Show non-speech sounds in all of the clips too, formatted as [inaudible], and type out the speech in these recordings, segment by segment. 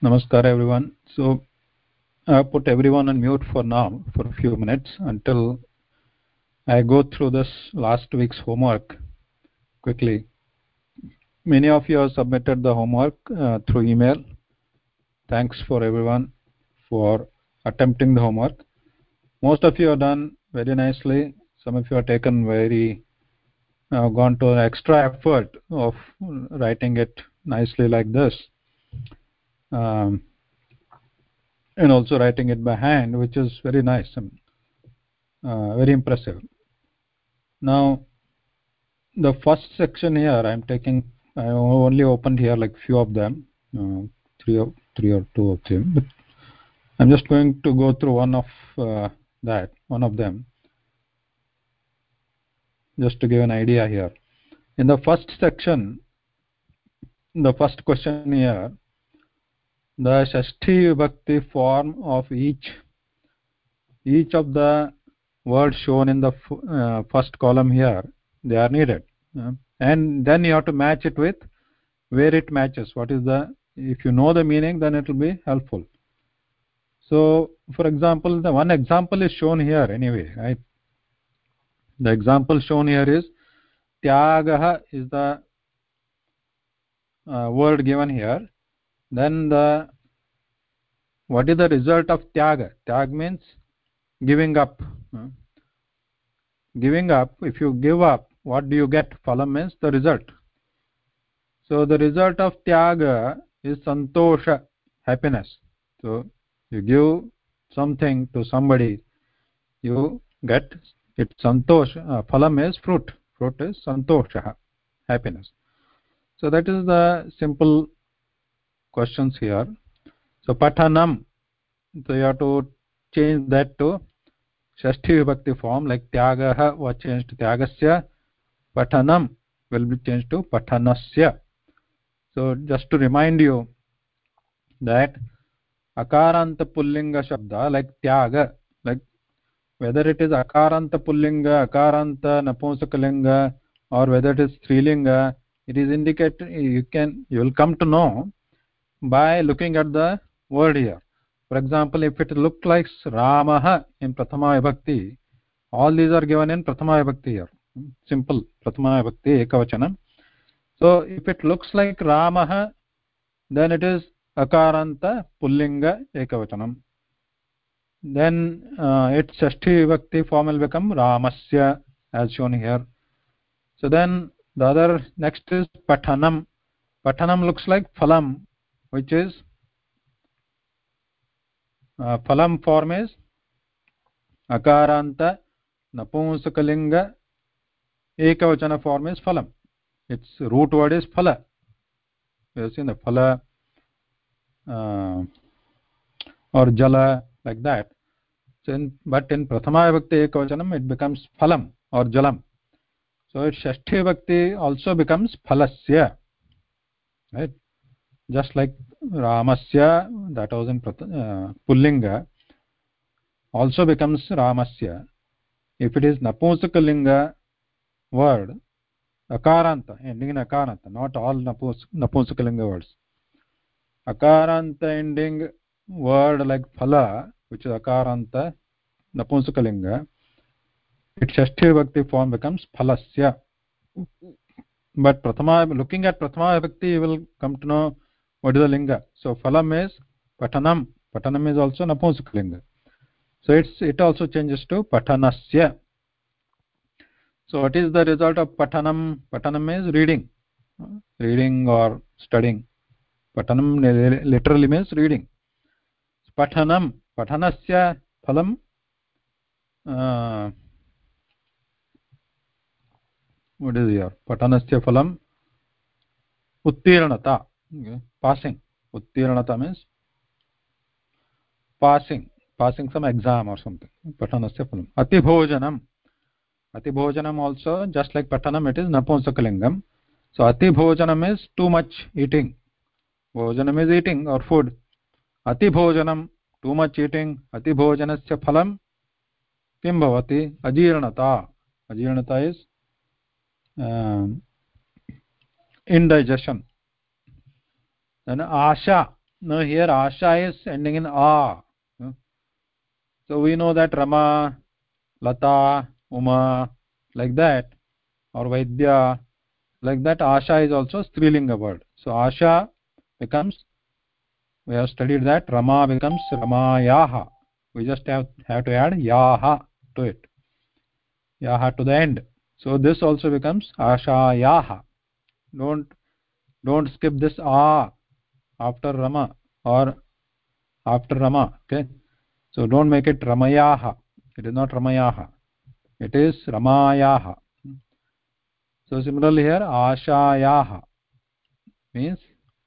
Namaskar everyone. So I put everyone on mute for now for a few minutes until I go through this last week's homework quickly. Many of you have submitted the homework uh, through email. Thanks for everyone for attempting the homework. Most of you have done very nicely. Some of you have taken very uh, gone to an extra effort of writing it nicely like this um, and also writing it by hand which is very nice and uh, very impressive. Now the first section here i'm taking i only opened here like few of them uh, three or three or two of them but i'm just going to go through one of uh, that one of them just to give an idea here. In the first section the first question here the shashti vibhakti form of each each of the words shown in the uh, first column here they are needed. Uh, and then you have to match it with where it matches. What is the if you know the meaning then it will be helpful. So for example the one example is shown here anyway right? The example shown here is tyagah is the uh, word given here then the what is the result of tyaga tyag means giving up. Uh, giving up if you give up what do you get? Phalam means the result. So the result of tyaga is santosha happiness. So you give something to somebody you get it santosh uh, phalam is fruit. Fruit is santosha happiness. So that is the simple questions here so pathanam so you have to change that to shashti vibhakti form like tyagah was changed to tyagasya pathanam will be changed to pathanasya so just to remind you that akaranta pullinga shabda like tyaga like whether it is akaranta pullinga akaranta napumsakalinga or whether it is strilinga it is indicated you can you will come to know by looking at the word here. For example if it looks like ramah in prathama vibhakti all these are given in prathama vibhakti here. Simple prathama vibhakti ekavachanam so if it looks like ramah then it is akaranta pullinga ekavachanam then uh, its shashti vibhakti form will become ramasya as shown here. So then the other next is pathanam. Pathanam looks like phalam which is uh, phalam form is akaranta napumsakalinga ekavachana form is phalam its root word is phala you have seen the phala uh, or jala like that so in, but in prathama vibhakti ekavachanam it becomes phalam or jalam so shashti vibhakti also becomes phalasya right just like ramasya that was in uh, pullinga also becomes ramasya if it is napumsakalinga word akaranta ending in akaranta not all napumsakalinga words akaranta ending word like phala which is akaranta napumsakalinga its shashti vibhakti form becomes phalasya but prathama looking at prathama vibhakti you will come to know what is the linga so phalam is patanam patanam is also napumsakalinga so it's it also changes to patanasya so what is the result of patanam patanam is reading reading or studying patanam literally means reading patanam patanasya phalam uh, what is here patanasya phalam uttirnata okay. passing uttirnata means passing passing some exam or something patanasya phalam atibhojanam atibhojanam also just like patanam it is napumsakalingam so atibhojanam is too much eating bhojanam is eating or food atibhojanam too much eating atibhojanasya phalam किं भवति अजीर्णता अजीर्णता is indigestion then asha. Now here asha is ending in a. Hmm. So we know that rama lata uma like that or vaidya like that asha is also strilinga word. So asha becomes we have studied that rama becomes ramayaha. We just have have to add yaha to it. Yaha to the end. So this also becomes ashayaha don't don't skip this a after रम और after Rama okay so don't make it Ramya it is not रमया it is रमाया so similarly here आशाया means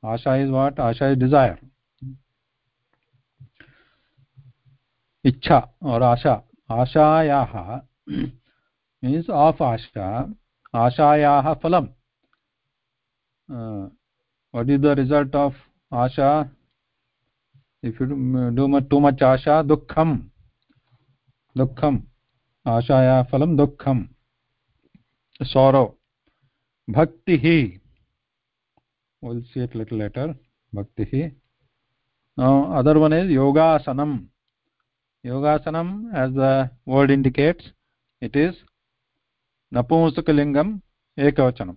आशा is what आशा is desire इच्छा और आशा आशाया मीन्स ऑफ़ आशा आशाया फलम what is the result of Asha if do much too much आशा, दुखम दुखम, आशाया फलम दुखम, सौरव, भक्ति he will see it little later भक्ति ही अदर वन इज़ योगासनम योगासनम as the word indicates it is नपुंसकलिंगम, एकवचनम।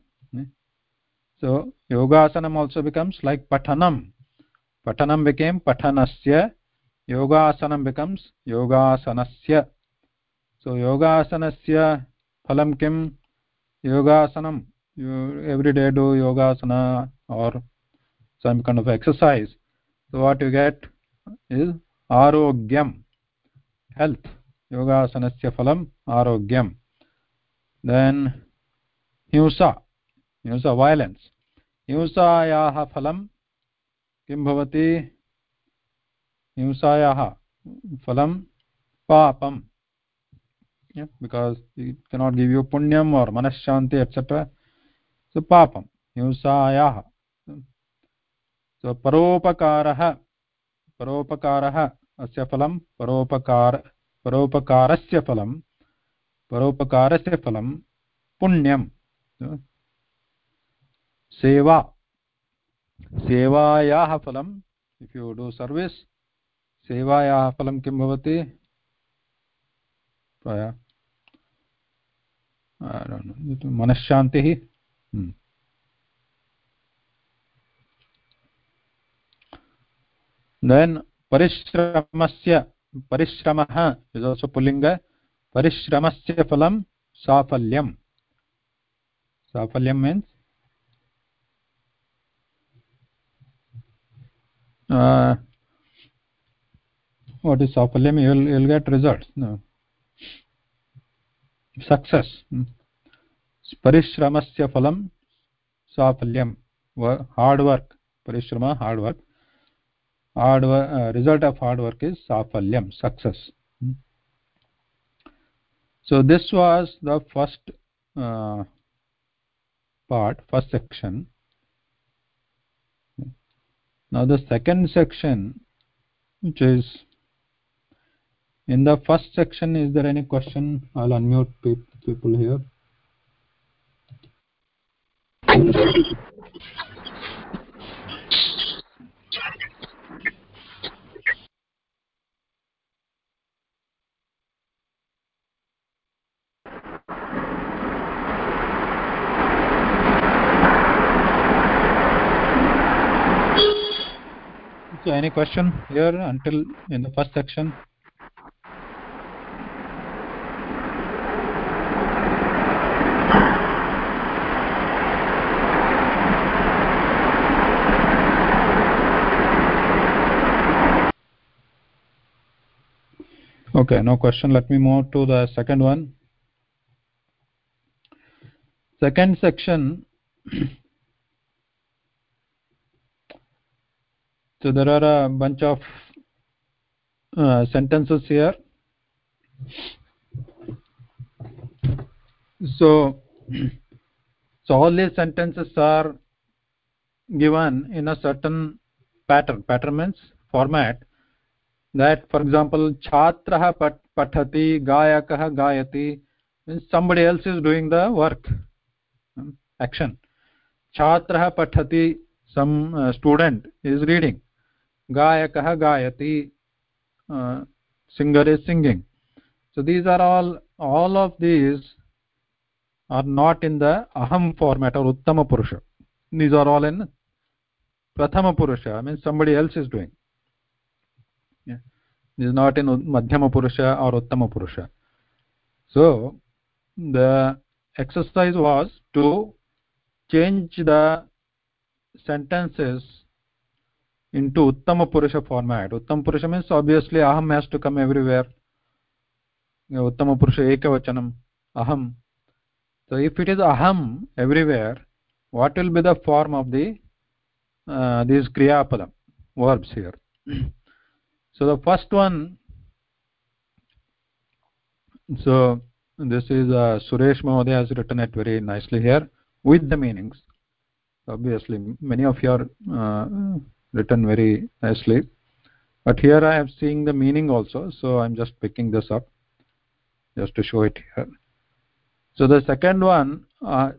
So yogasanam also becomes like patanam patanam became patanasya yogasanam becomes yogasanasya. So yogasanasya phalam kim? Yogasanam. You every day do yogasana or some kind of exercise. So what you get is arogyam health. Yogasanasya phalam arogyam. Then hinsa hinsa violence हिंसायाः फलं किं भवति? हिंसायाः फलं पापं because cannot give यु पुण्यम् आर् मनश्शान्ति etcetera so पापं हिंसायाः। सो परोपकारः परोपकारः अस्य फलं, परोपकार, परोपकारस्य फलं परोपकारस्य फलं पुण्यं सेवा। सेवायाः फलम् इफ् यु डु सर्विस् सेवायाः फलं किं भवति? मनश्शान्तिः। देन् परिश्रमस्य, परिश्रमः पुल्लिङ्ग परिश्रमस्य फलं साफल्यं साफल्यं means uh, what is safalyam you'll you'll get results. No. Success. Parishramasya phalam safalyam hard work. Parishrama hard work. Hard work, uh, result of hard work is safalyam success. So this was the first uh, part first section now the second section which is in the first section is there any question? I'll unmute people here so any question here until in the first section? Okay no question. Let me move to the second one. Second section so there are a bunch of uh, sentences here. So [clears throat] so all these sentences are given in a certain pattern pattern means format that for example chhatrah pathati gayakah gayati means somebody else is doing the work action. Chhatrah pathati some uh, student is reading गायकः गायति singer is singing so these are all all of these are not in the अहं format are उत्तमपुरुष these are all in प्रथमपुरुष means somebody else is doing these not in मध्यमपुरुष are उत्तमपुरुष so the exercise was to change the sentences into uttama purusha format. Uttama purusha means obviously aham has to come everywhere. Uttama purusha ekavachanam aham. So if it is aham everywhere what will be the form of the uh, these kriya padam verbs here? [clears throat] So the first one so this is uh, suresh mahoday has written it very nicely here with the meanings. Obviously many of your uh, written very nicely. But here i am seeing the meaning also so i'm just picking this up just to show it here. So the second one uh,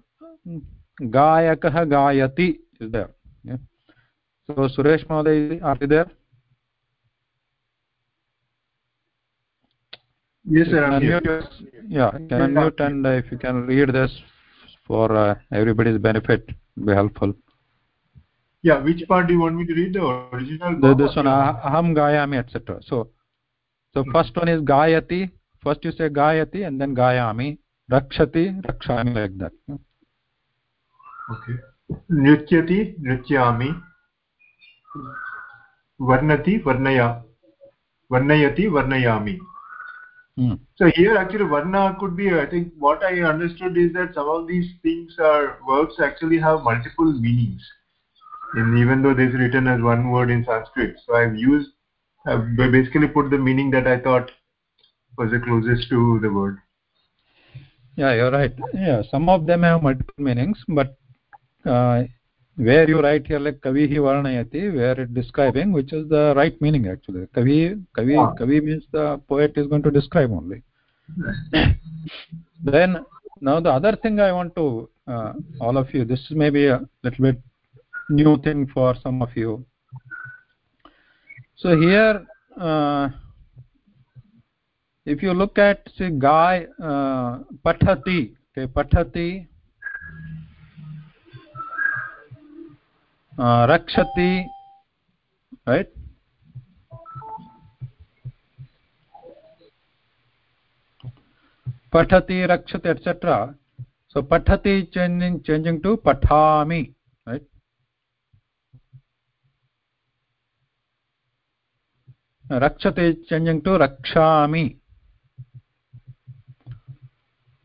gayakah gayati is there yeah. so suresh mahoday are you there? Yes sir I'm here. yeah can unmute and uh, if you can read this for uh, everybody's benefit be helpful yeah which part do you want me to read? The original the, this one aham gayami etc so so hmm. first one is gayati. First you say gayati and then gayami. Rakshati rakshami like that. Okay. Nrityati nrityami. Varnati varnaya. Varnayati varnayami. Hmm. So here actually varna could be, I think what I understood is that some of these things are verbs actually have multiple meanings. And even though this is written as one word in Sanskrit. So I've used, I've basically put the meaning that I thought was the closest to the word. Yeah, you're right. Yeah, some of them have multiple meanings, but uh, where you write here like kavihi varnayati where it describing which is the right meaning actually kavi kavi yeah. kavi means the poet is going to describe only then now the other thing i want to uh, all of you this may be a little bit new thing for some of you so here uh, if you look at say guy uh, pathati okay pathati rakshati right pathati rakshati etc so pathati changing changing to pathami right rakshati changing to rakshami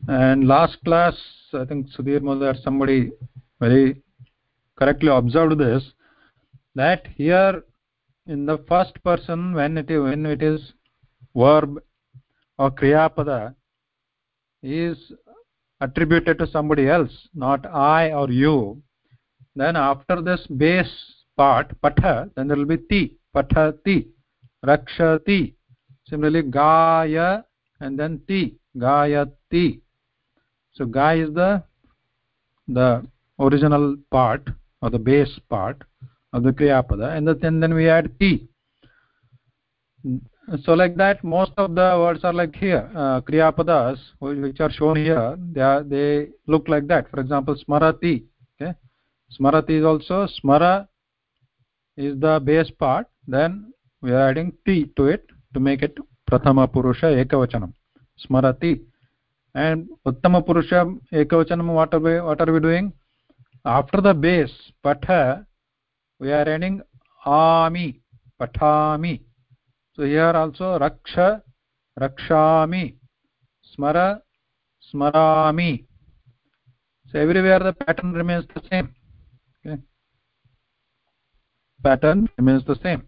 and last class i think sudhir mother somebody very correctly observed this that here in the first person when it when it is verb or kriya pada is attributed to somebody else not i or you. Then after this base part patha then there will be ti pathati rakshati similarly gaya and then ti gayati so ga is the the original part or the base part of the kriya pada and then then we add ti so like that most of the words are like here. Uh, kriya padas which are shown here they are they look like that. For example smarati. Okay? Smarati is also smara is the base part. Then we are adding t to it to make it prathama purusha ekavachanam smarati and uttama purusha ekavachanam what are we what are we doing after the base patha we are adding ami pathami so here also raksha rakshami smara smarami so everywhere the pattern remains the same okay pattern remains the same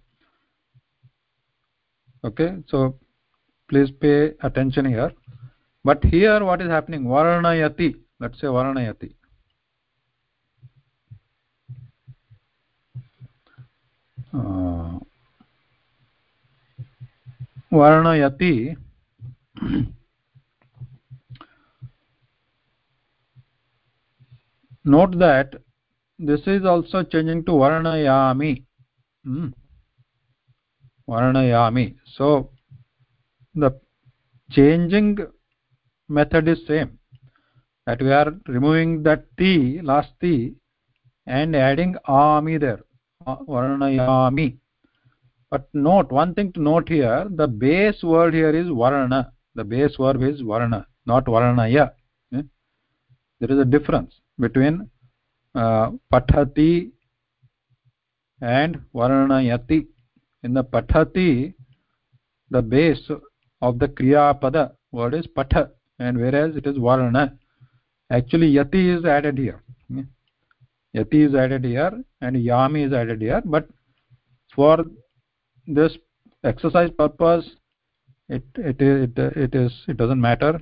okay so please pay attention here but here what is happening varnayati let's say varnayati वर्णयति note that this is also changing to varnayami hmm. Varnayami so the changing method is same that we are removing that t last t and adding ami there varnayami but note one thing to note here the base word here is varna the base verb is varna not varnaya okay? there is a difference between uh, pathati and varnayati in the pathati the base of the kriya pada word is patha and whereas it is varna. Actually yati is added here. Yati is added here and yami is added here. But for this exercise purpose it it it, it is it doesn't matter.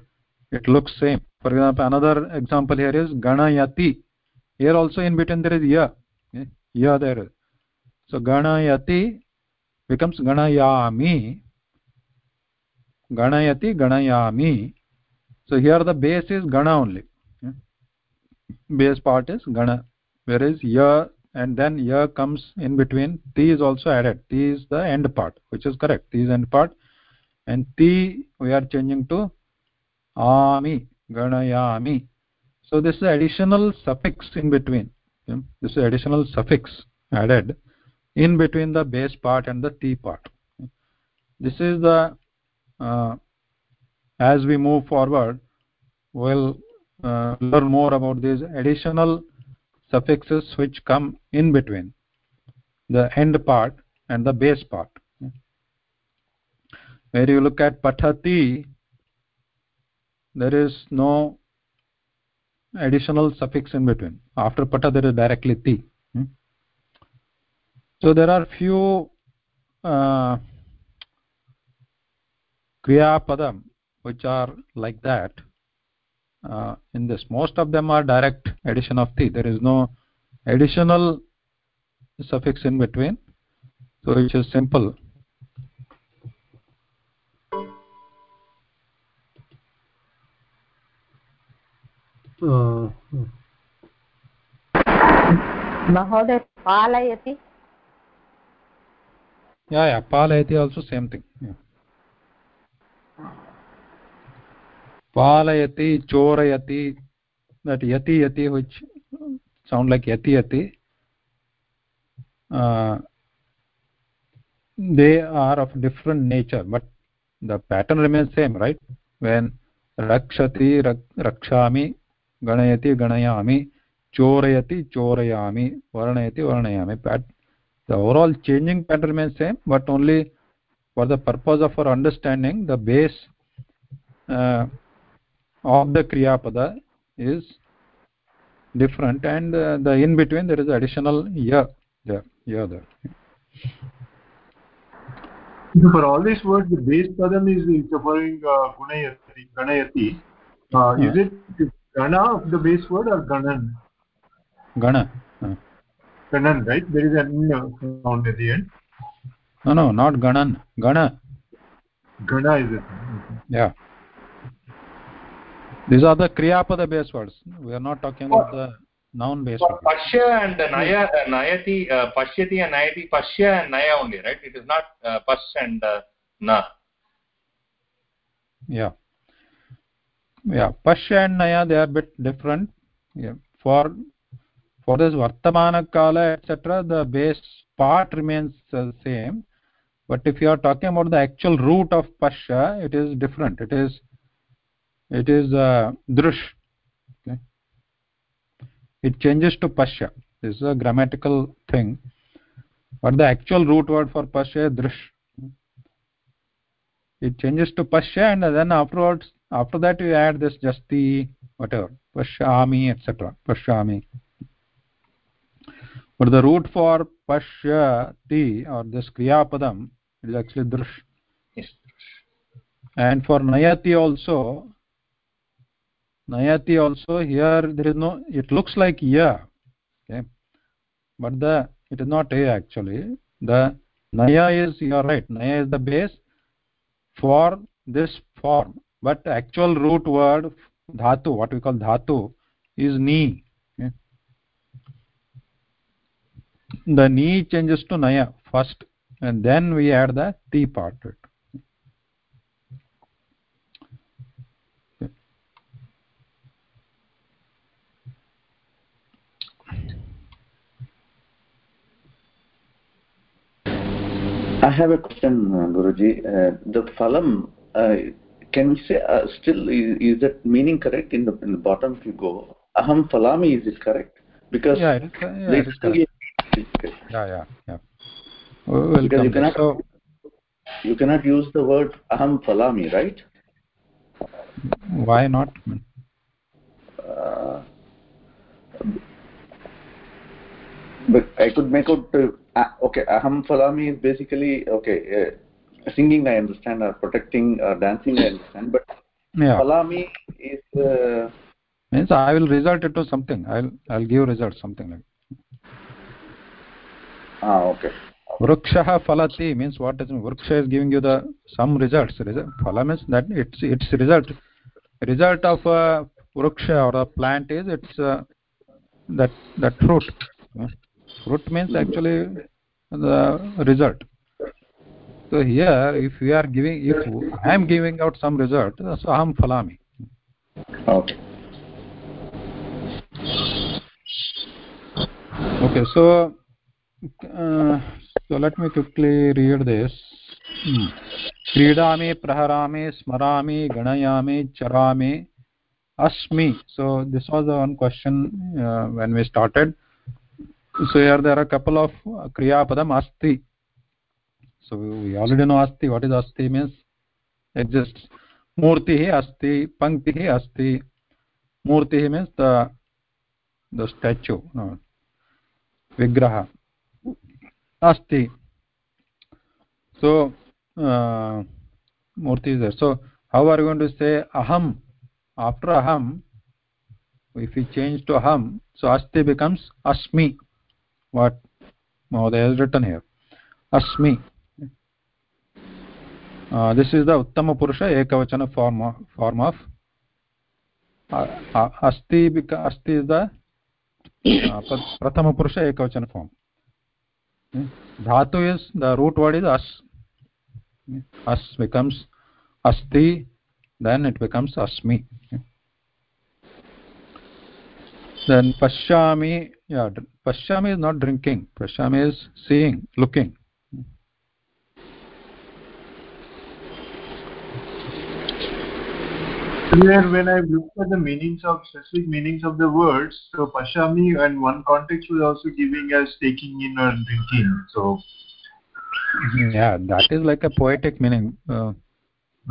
It looks same. For example another example here is ganayati. Here also in between there is ya. Ya there so ganayati becomes ganayami. Ganayati ganayami. So here the base is gana only. Base part is gana. Whereas ya and then ya comes in between t is also added. T is the end part which is correct. T is end part. And ti we are changing to ami ganayami. So this is additional suffix in between. This is additional suffix added in between the base part and the t part. This is the uh, as we move forward we'll uh, learn more about these additional suffixes which come in between the end part and the base part. Where you look at pathati there is no additional suffix in between. After pata there is directly ti so there are few uh, kriya padam which are like that uh, in this most of them are direct addition of ti there is no additional suffix in between so it is simple महोदय पालयति Yeah yeah palayati also same thing yeah. palayati chorayati that yati yati which sound like yati yati uh, they are of different nature but the pattern remains same right when rakshati rak, rakshami ganayati ganayami chorayati chorayami varnayati varnayami the overall changing pattern remains same but only for the purpose of our understanding the base uh, of the kriya pada is different and uh, the in between there is additional ya there ya there. For all these words the base padam is referring uh, gunayati ganayati. Uh, is it gana of the base word or ganan? Gana. Uh. Ganan right? There is an sound at the end. No no not ganan. Gana. Gana is it? Yeah. These are the kriya pada base words. We are not talking about the noun base words. Pashya and naya uh, nayati uh, pashyati and nayati pashya and naya only right? It is not uh, pash and uh, na. Yeah. Yeah. Pashya and naya they are bit different. Yeah. For for this vartamana kala etc the base part remains uh, same. But if you are talking about the actual root of pashya it is different. It is it is uh, drush okay? It changes to pashya this is a grammatical thing. But the actual root word for pashya is drush. It changes to pashya and then afterwards after that you add this jasti whatever. Pashyami etc pashyami but the root for pashyati or this kriya padam is actually drush. Yes and for nayati also nayati also here there is no it looks like ya okay? But the it is not a actually. The naya is you are right naya is the base for this form. But actual root word dhatu what we call dhatu is ni okay? The ni changes to naya first and then we add the t part to it I have a question, Guruji. Uh, the phalam, uh, can we say uh, still is, is that meaning correct in the in the bottom if you go? Aham phalami, is it correct? Because yeah, it is, yeah, it is correct. Yeah, yeah, yeah. We'll because you cannot so you cannot use the word aham phalami, right? why not Uh, but I could make out. Uh, ah, okay, aham phalami is basically okay. Uh, singing, I understand, or protecting, or dancing, I understand. But yeah phalami is uh, means i will result it to something i'll i'll give result something like okay. vrukshah phalati means what does mean vriksha is giving you the some results. Result phala means that it's its result. Result of a vriksha or a plant is it's uh, that that fruit. Uh, fruit means actually the result. So here if we are giving if i am giving out some result so aham phalami. Okay. okay so so let me quickly read this hmm. क्रीडामि प्रहरामि स्मरामि गणयामि चरामि asmi so this was the one question uh, when we started so here there are a couple of uh, kriya padam asti so we already know asti what is asti means exists murti asti pankti asti murti means the the statue no, vigraha अस्ति। So uh, Murthy so how are going to say अहम्? After अहम् if you change to अहं सो अस्ति becomes अस्मि। What महोदय return here अस्मि। uh, this is the उत्तमपुरुष एकवचन फार्म् फार्म् आफ् अस्ति अस्ति इस् द uh, प्रथमपुरुष एकवचन form dhatu is the root word is as as becomes asti then it becomes asmi. Then pashyami yeah pashyami is not drinking. Pashyami is seeing looking Here, when I looked at the meanings of specific meanings of the words, so pashami and one context was also giving us taking in or drinking. So yeah that is like a poetic meaning uh,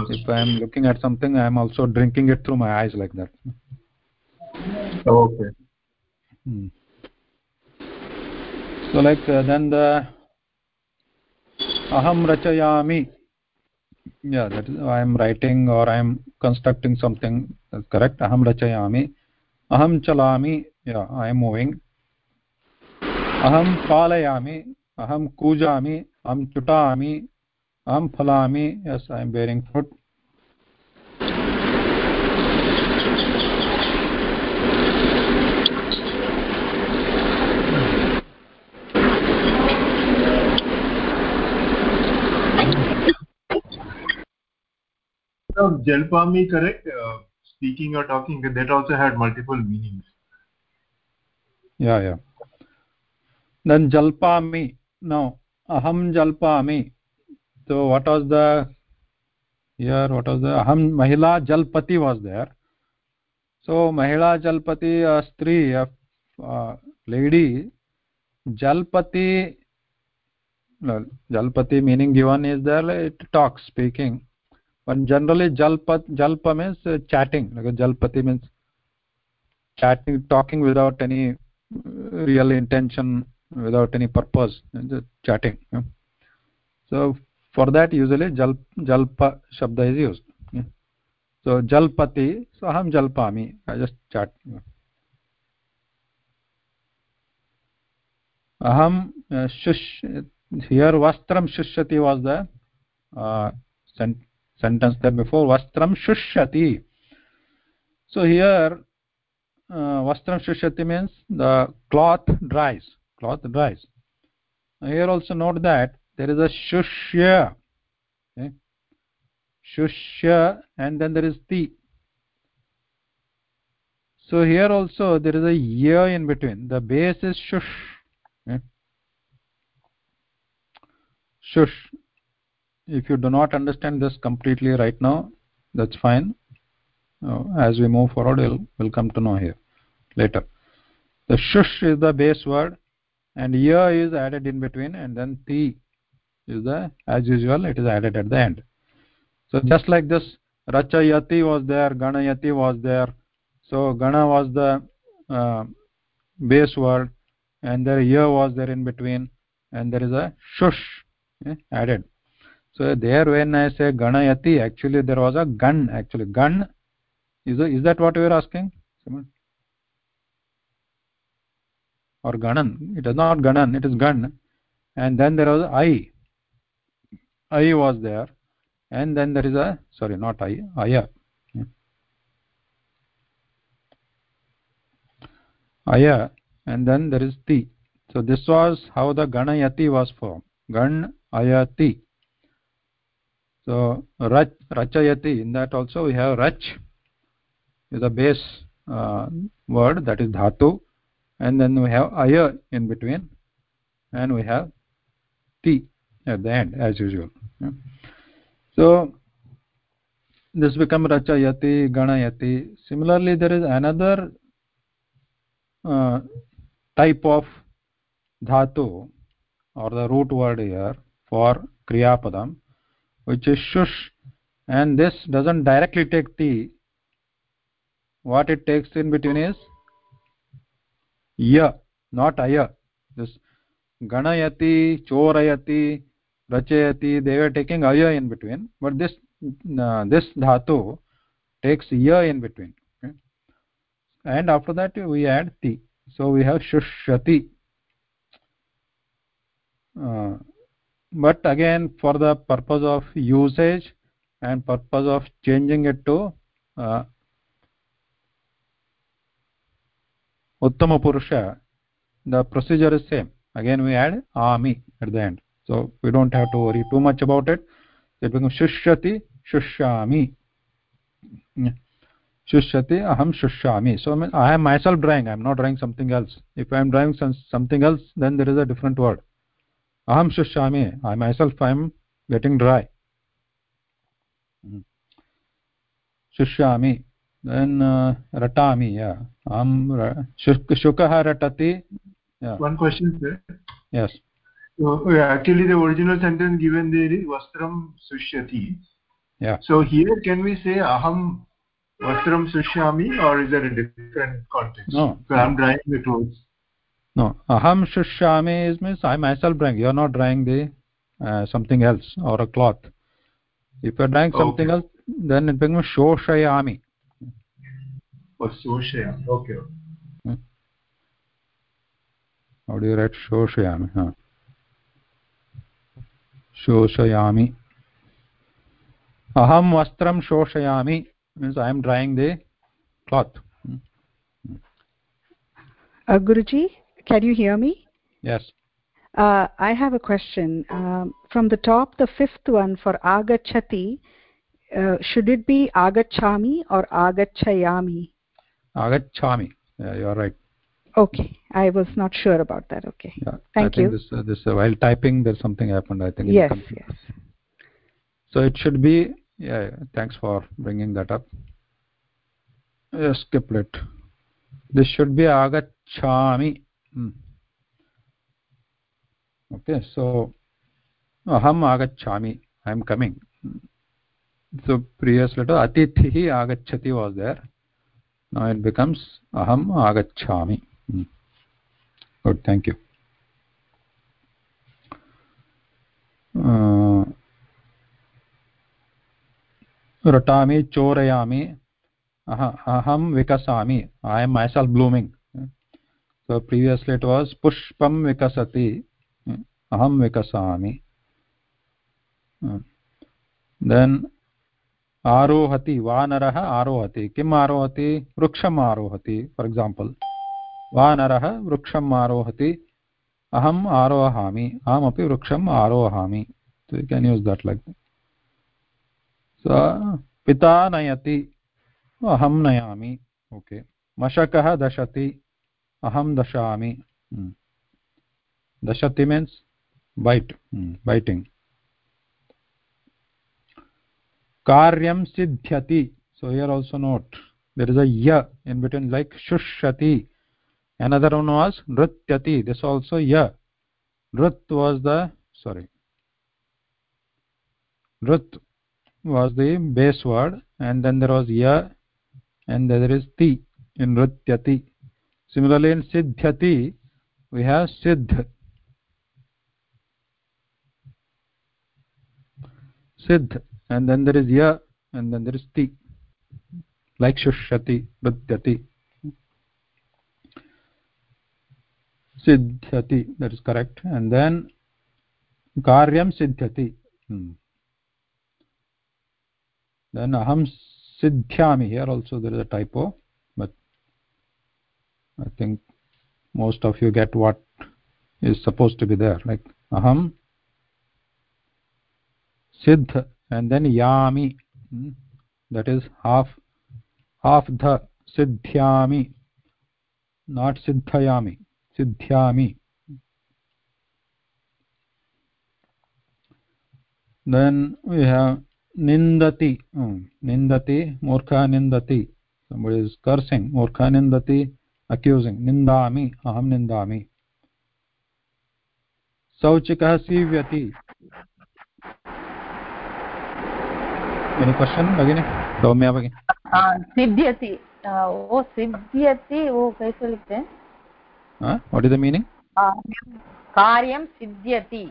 if i am looking at something i am also drinking it through my eyes like that okay. Hmm. so like uh, then the aham rachayami yeah that is i am writing or i am constructing something that's correct aham rachayami aham chalami yeah i am moving aham palayami aham kujami aham chutami aham phalami yes i am bearing fruit So jalpami, correct? Uh, speaking or talking, that also had multiple meanings. yeah yeah then jalpami now aham jalpami so what was the here what was the aham mahila jalpati was there so mahila jalpati a stree a uh, lady jalpati no, jalpati meaning given is there it talks speaking but generally jalpat jalpa means uh, chatting like jalpati means chatting talking without any uh, real intention without any purpose just chatting yeah. so for that usually jal jalpa shabda is used yeah. so jalpati so aham jalpami i just chat yeah. aham uh, shush here vastram shushati was the uh, sent sentence there before vastram shushati. So here uh, vastram shushati means the cloth dries cloth dries. Here also note that there is a shushya okay? shushya and then there is ti. So here also there is a ya in between. The base is shush okay? shush if you do not understand this completely right now that's fine. Uh, as we move forward we'll, we'll come to know here later. The shush is the base word and ya is added in between and then ti is the as usual it is added at the end. So just like this rachayati was there ganayati was there. So gana was the uh, base word and there ya was there in between and there is a shush eh, added so there when i say ganayati actually there was a gun actually. Gun is, a, is that what you are asking or ganan? It is not ganan it is gun and then there was i. I was there. And then there is a sorry not i aya. Aya. And then there is ti so this was how the ganayati was formed. Gan ayati so rach rachayati in that also we have rach is a base uh, word that is dhatu. And then we have aya in between. And we have ti at the end as usual. Yeah. so this become rachayati ganayati. Similarly there is another uh, type of dhatu or the root word here for kriya padam which is shush. And this doesn't directly take ti what it takes in between is ya not aya. This ganayati chorayati rachayati they were taking aya in between. But this uh, this dhatu takes ya in between. Okay? and after that we add ti so we have shushyati uh, but again for the purpose of usage and purpose of changing it to uh, uttama purusha the procedure is same. Again we add ami at the end. So we don't have to worry too much about it. It becomes shushyati shushyami shushyati aham shushyami so i am myself drawing. I am not drawing something else. If i am drawing some, something else then there is a different word aham shushyami i myself i am getting dry shushyami then uh, ratami yeah am shukah ratati yeah one question sir yes so actually the original sentence given there is vastram sushyati yeah so here can we say aham vastram sushyami or is there a different context no so i'm drying the clothes no aham shushyami is means i myself drying you are not drying the uh, something else or a cloth if you are drying something okay. else then it becomes shoshayami Oh, Soshaya. Okay. Hmm. How do you write shoshayami? Huh. Shoshayami. Aham vastram shoshayami means I am drying the cloth. Uh, Guruji, can you hear me? Yes. Uh, I have a question. Um, from the top, the fifth one for agachati, uh, should it be agachami or agachayami? Agachami. Yeah, you are right. Okay, I was not sure about that. Okay, Yeah. Thank I you. think This, uh, this uh, while typing, there's something happened. I think. in yes, yes. So it should be. Yeah. Thanks for bringing that up. Yeah, skip it. This should be agachami. Hmm. Okay. So aham agachami. I am coming. So previous letter atithihi agachati was there. Now it becomes aham agachami. Hmm. Good. Thank you. Uh, रटामि चोरयामि अह विकसामि I am myself blooming so previously it was pushpam vikasati aham vikasami then आरोहति वानरः आरोहति किम् आरोहति वृक्षम् आरोहति for example वानरः वृक्षम् आरोहति aham arohami aham api vruksham arohami so you can use that like that so pita nayati aham nayami okay mashakah dashati aham dashami hmm. dashati means bite hmm. biting karyam siddhyati so here also note there is a ya in between like shushati. Another one was nrutyati. This also ya. Nrut was the sorry. Nrut was the base word and then there was ya and there is ti in nrutyati similarly in siddhyati we have siddh. Siddh and then there is ya and then there is ti. Like shushyati nrutyati siddhyati that is correct. And then karyam siddhyati. Hmm. then aham siddhyami here also there is a typo I think most of you get what is supposed to be there, like aham, siddh, and then yami. Hmm? That is half, half the siddhyami, not siddhayami, siddhyami. Then we have nindati, hmm. nindati, murkha nindati. Somebody is cursing, murkha nindati. Accusing निन्दामि अहं निन्दामि शौचिकः सीव्यति। Any question भगिनि? सौम्या भगिनि। सिद्ध्यति। ओ सिद्ध्यति ओ meaning कार्यं सिद्ध्यति.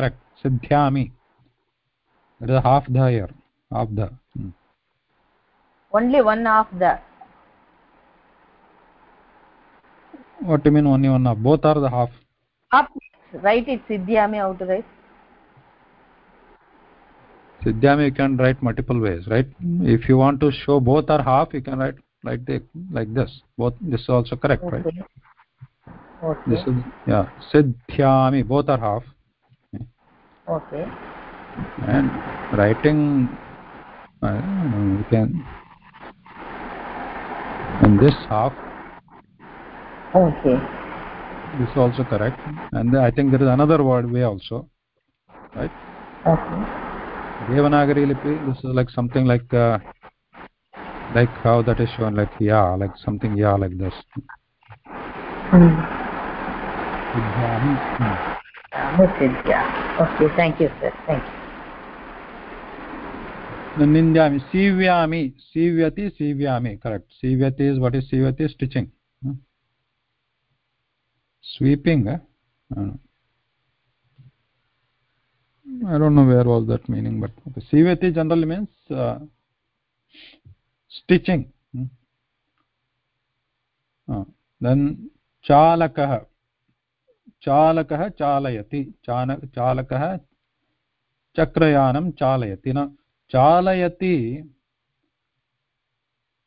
Correct siddhyami it is half the here half the hmm. only one half the what do you mean only one half both are the half half right it siddhyami how to write siddhyami you can write multiple ways right if you want to show both are half you can write like the like this both this is also correct okay. right okay. this is yeah siddhyami both are half okay. And writing uh, you can in this half. Okay. This is also correct. And i think there is another word way also right? Okay. Devanagari lipi this is like something like uh, like how that is shown like yeah like something yeah like this. Hmm. Okay thank you sir thank you निंद्यामि सीव्यामि सीव्यति सीव्यामि correct सीव्यति is what is सीव्यति stitching sweeping eh? I, don't know. I don't know where was that meaning but okay. sivati generally means uh, stitching hmm? uh, then chalakah चालकः चालयति चान चालकः चक्रयानं चालयति न चालयति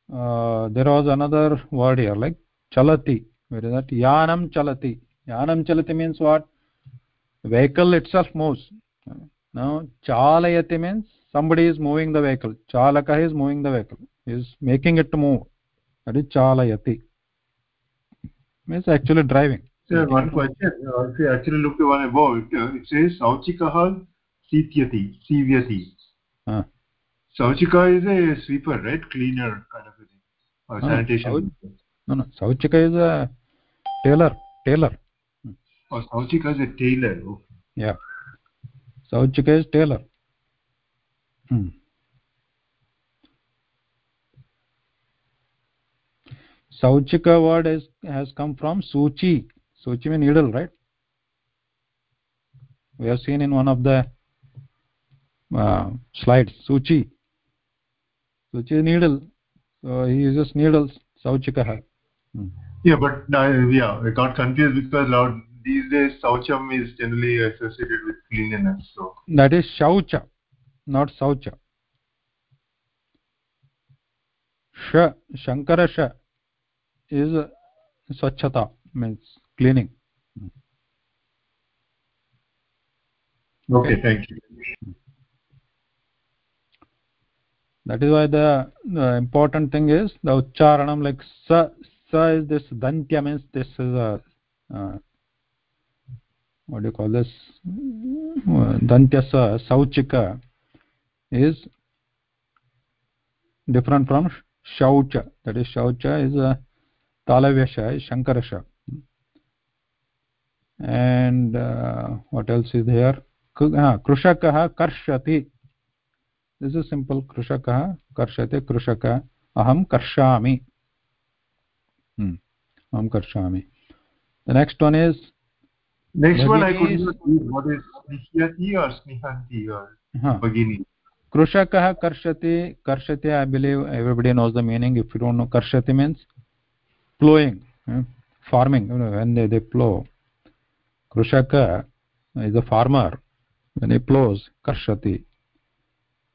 uh, there was another word here like chalati where is that yanam chalati yanam chalati means what vehicle itself moves now chalayati means somebody is moving the vehicle chalaka is moving the vehicle is making it to move that is chalayati means actually driving sir one question uh, if you actually look at one above it, uh, it says sauchikah sityati sivyati uh. sauchika is a sweeper right cleaner kind of a thing or no, sanitation no no sauchika is a tailor tailor oh sauchika is a tailor okay. yeah sauchika is tailor hmm. sauchika word is, has come from suchi so which means needle right? We have seen in one of the uh, slides suchi. Suchi needle. So he uses needles sauchikah hmm. yeah but uh, yeah i got confused because loud these days saucham is generally associated with cleanliness so. That is shaucha not saucha. Sha Shankarasha is swachhata means cleaning. Okay thank you. That is why the, the important thing is the ucharanam like sa sa is this dantya means this is a uh, what do you call this? Dantya sa sauchika is different from shaucha. That is shaucha is a talavyasha is shankarasha and uh, what else is there krushakah karshati this is simple krushakah karshate krushaka aham karshami hmm. aham karshami the next one is next one i could not read what is snihyati or snihanti or bagini krushakah karshati karshate i believe everybody knows the meaning if you don't know karshati means plowing eh? farming you know, when they, they plow कृषक is a farmer many plows कर्षति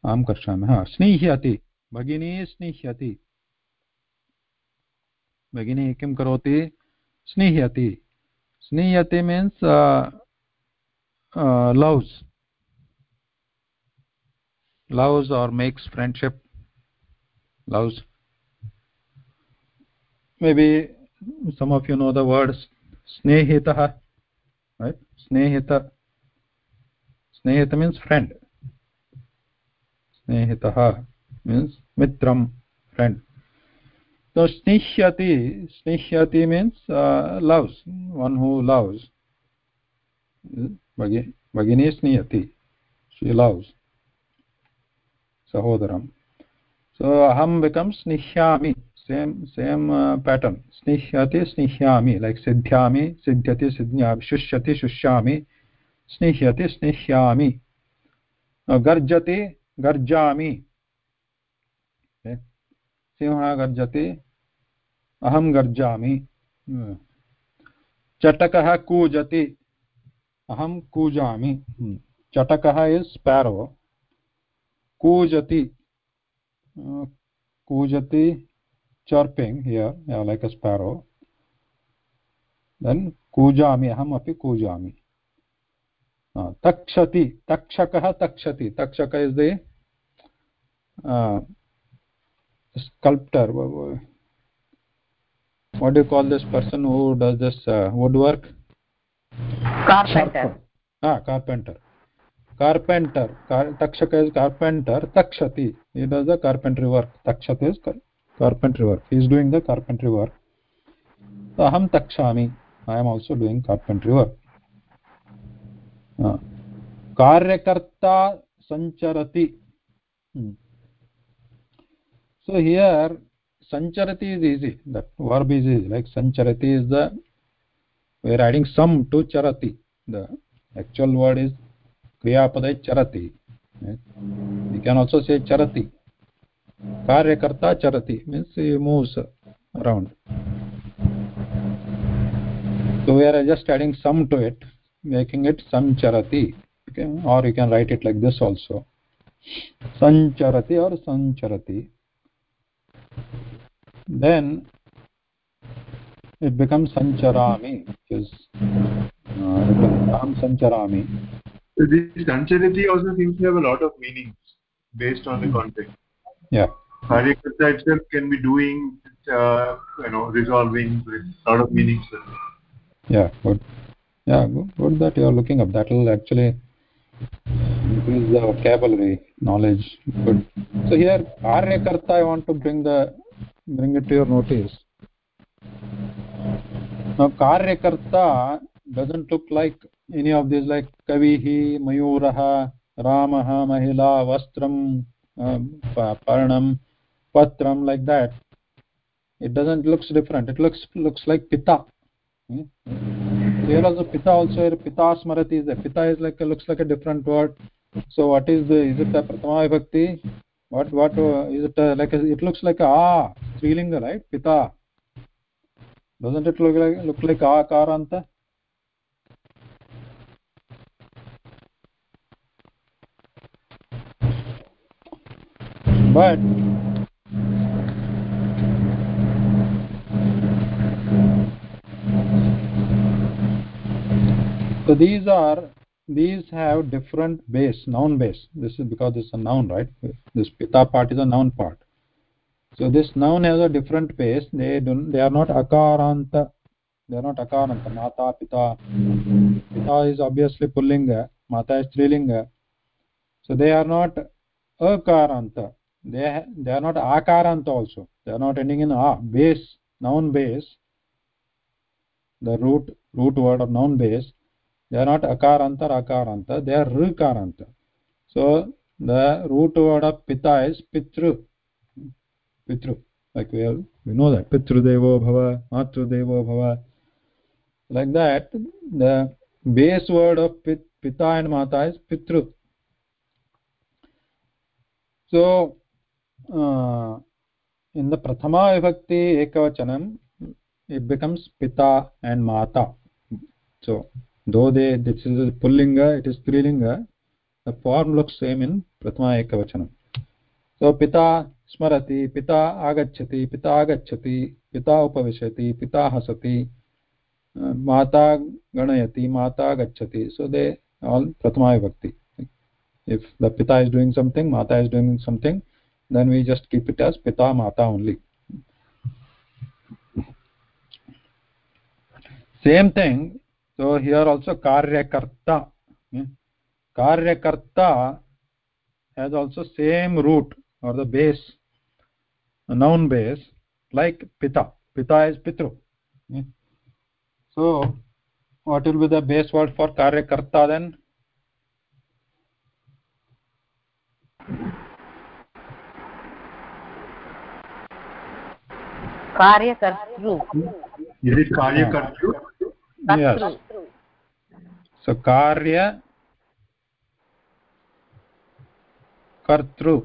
आम कर्षामि हाँ स्नेह्यति भगिनी स्नेह्यति भगिनी किं करोति स्नेह्यति स्नेह्यति means लव्स् लव्स् are makes फ्रेण्ड्शिप् loves may be some know the words Snehita right snehita snehita means friend snehitah means mitram friend so snihyati snihyati means uh, loves one who loves bagini snihati she loves sahodaram so aham becomes snihyami same same pattern स्निह्यति स्निह्यामि like सिद्ध्यामि सिद्ध्यति सिद्ध्यामि शुष्यति शुष्यामि स्निह्यति स्निह्यामि गर्जति गर्जामि सिंहः गर्जति अहं गर्जामि चटकः कूजति अहं कूजामि चटकः इस् पेरो कूजति कूजति chirping here yeah, like a sparrow then kujami aham api kujami uh, takshati takshakah takshati takshaka is the uh, sculptor what do you call this person who does this uh, woodwork carpenter ah carpenter carpenter car takshaka is carpenter takshati he does the carpentry work takshati is carpentry work he is doing the carpentry work so aham takshami i am also doing carpentry work uh, karyakarta sancharati hmm. so here sancharati is easy that verb is easy like sancharati is the we are adding some to charati the actual word is kriyapada charati we can also say charati charati means he moves around so we are just adding some to it making it sancharati okay or you can write it like this also sancharati or sancharati then it becomes sancharami which is uh, sancharami so this sancharati also seems to have a lot of meanings based on the context yeah. Karyakarta itself can be doing uh, you know resolving with a lot of meanings. Yeah good. Yeah good, good that you are looking up. That will actually increase the vocabulary knowledge. Good. So here karyakarta i want to bring the bring it to your notice. Now karyakarta doesn't look like any of these like kavihi mayurah ramah mahila vastram parnam patram like that it doesn't looks different it looks looks like pita hmm? here also pita also here pita smarati is there pita is like looks like a different word so what is the is it a prathama vibhakti what what uh, is it uh, like a, it looks like a ah strilinga right pita doesn't it look like look like a but so these are these have different base noun base. This is because it's a noun right? This pita part is a noun part. So this noun has a different base. They don't they are not akaranta. They are not akaranta. Mata pita pita is obviously pullinga. Mata is strilinga. So they are not akaranta they they are not akaranta also. They are not ending in a base noun base. The root root word of noun base. They are not akaranta or akaranta they are rikaranta so the root word of pita is pitru. Pitru. Like we, have, we know that. Pitru devo bhava matru devo bhava. Like that the base word of pit, pita and mata is pitru. So in the prathama vibhakti ekavachanam it becomes pita and mata so though they this is pullinga it is strilinga the form looks same in prathama ekavachanam so pita स्मरति पिता आगच्छति पिता आगच्छति पिता उपविशति पिता हसति माता गणयति माता गच्छति so they all prathama vibhakti if the pita is doing something mata is doing something then we just keep it as pita mata only same thing so here also karyakarta karyakarta has also same root or the base noun base like pita pita is pitru so what will be the base word for karyakarta then कार्यकर्तृ। कार्य कर्तृ।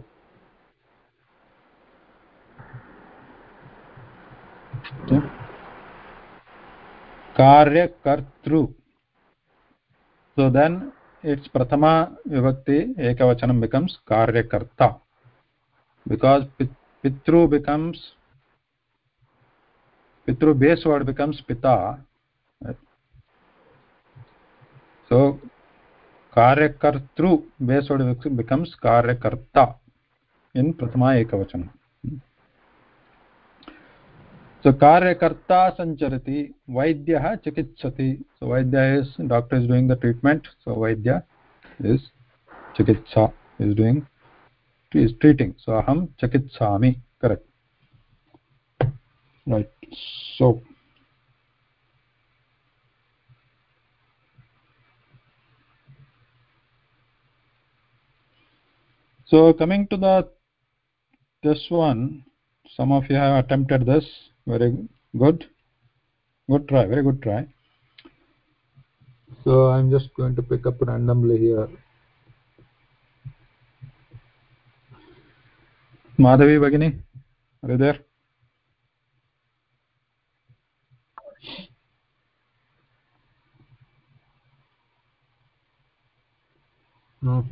तो, कार्य कर्तृ। So then it's प्रथमा विभक्ति एकवचनम becomes कार्यकर्ता। Because पितृ becomes pitru base word becomes pita right? so karyakartru base word becomes karyakarta in prathama ekavachanam so karyakarta sancharati vaidyah chikitsati so vaidya is doctor is doing the treatment so vaidya is chikitsa is doing is treating so aham chikitsami correct right so so coming to the this one some of you have attempted this. Very good. Good try very good try. So i'm just going to pick up randomly here. Madhavi bagini are you there no.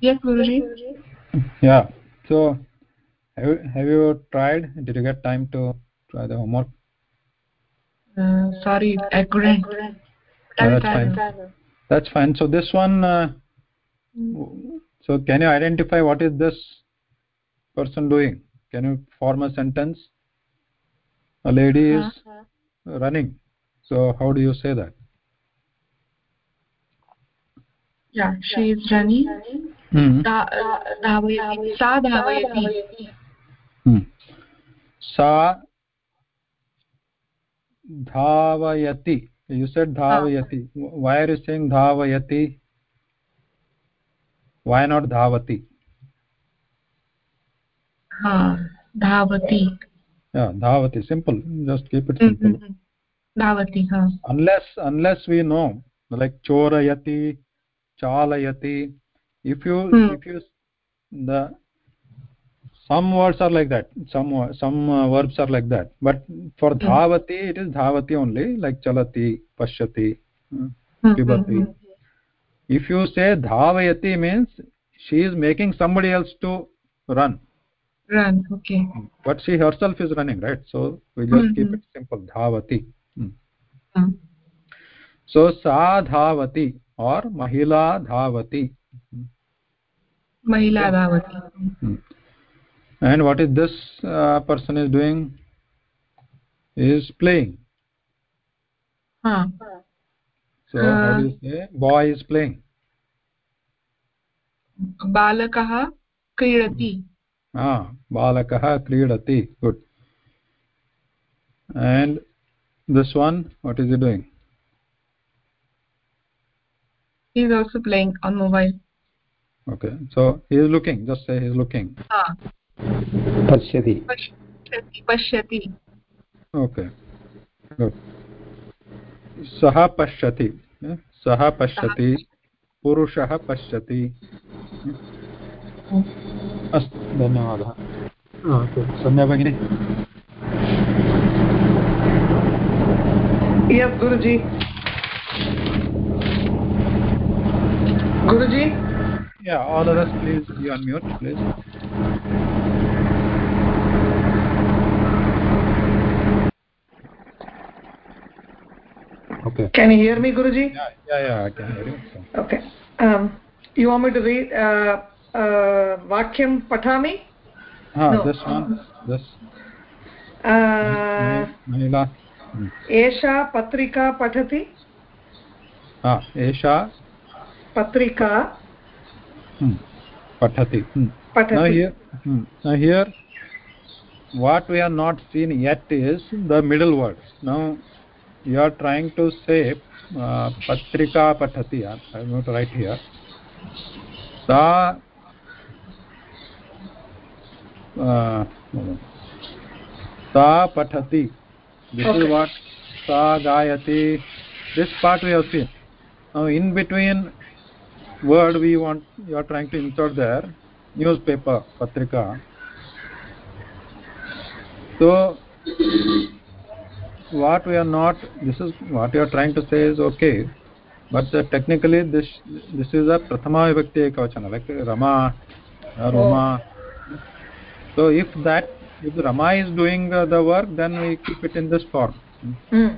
Yes guruji yeah. So have you, have you tried? Did you get time to try the homework? Uh, sorry i couldn't yeah, that's fine. That's fine. So this one uh, so can you identify what is this person doing? Can you form a sentence? A lady is uh -huh. running. So how do you say that she's सा धावयति। You said धावयति। Why are sing धावयति। Why not धावति? धावति। Simple just keep it simple धावति unless unless we know like चोरयति chalayati if you hmm. if you the some words are like that some some uh, verbs are like that but for hmm. dhavati it is dhavati only like chalati pashyati uh, pibati if you say dhavayati means she is making somebody else to run run okay but she herself is running right so we just hmm. keep it simple dhavati so sa dhavati और महिला धावती। महिला धावती। And what is this person is doing is playing boy is playing बालक क्रीडति। हाँ बालक क्रीडति। Good and this one what is it doing he is also playing on mobile okay so he is looking just say he is looking हा pashyati पश्यति पश्यति okay good सः पश्यति सः पश्यति पुरुषः पश्यति अस्तु धन्यवादः सम्या भगिनी yes guruji yeah all of us please you unmute please okay can you hear me guruji yeah yeah, yeah i can hear you so. okay um you want me to read uh, uh vakyam patami ah No. this one this uh Hmm. एषा पत्रिका पठति ah एषा पत्रिका hmm, पठति hmm. now here hmm, now here what we are not seen yet is the middle word now you are trying to say uh, patrika pathati i am to write here sa uh, sa pathati this Okay. is what sa gayati this part we have seen now in between word we want you are trying to insert there newspaper patrika. So what we are not this is what you are trying to say is okay but uh, technically this this is a prathama vibhakti ekavachana like rama uh, roma. So if that if rama is doing uh, the work then we keep it in this form. Hmm.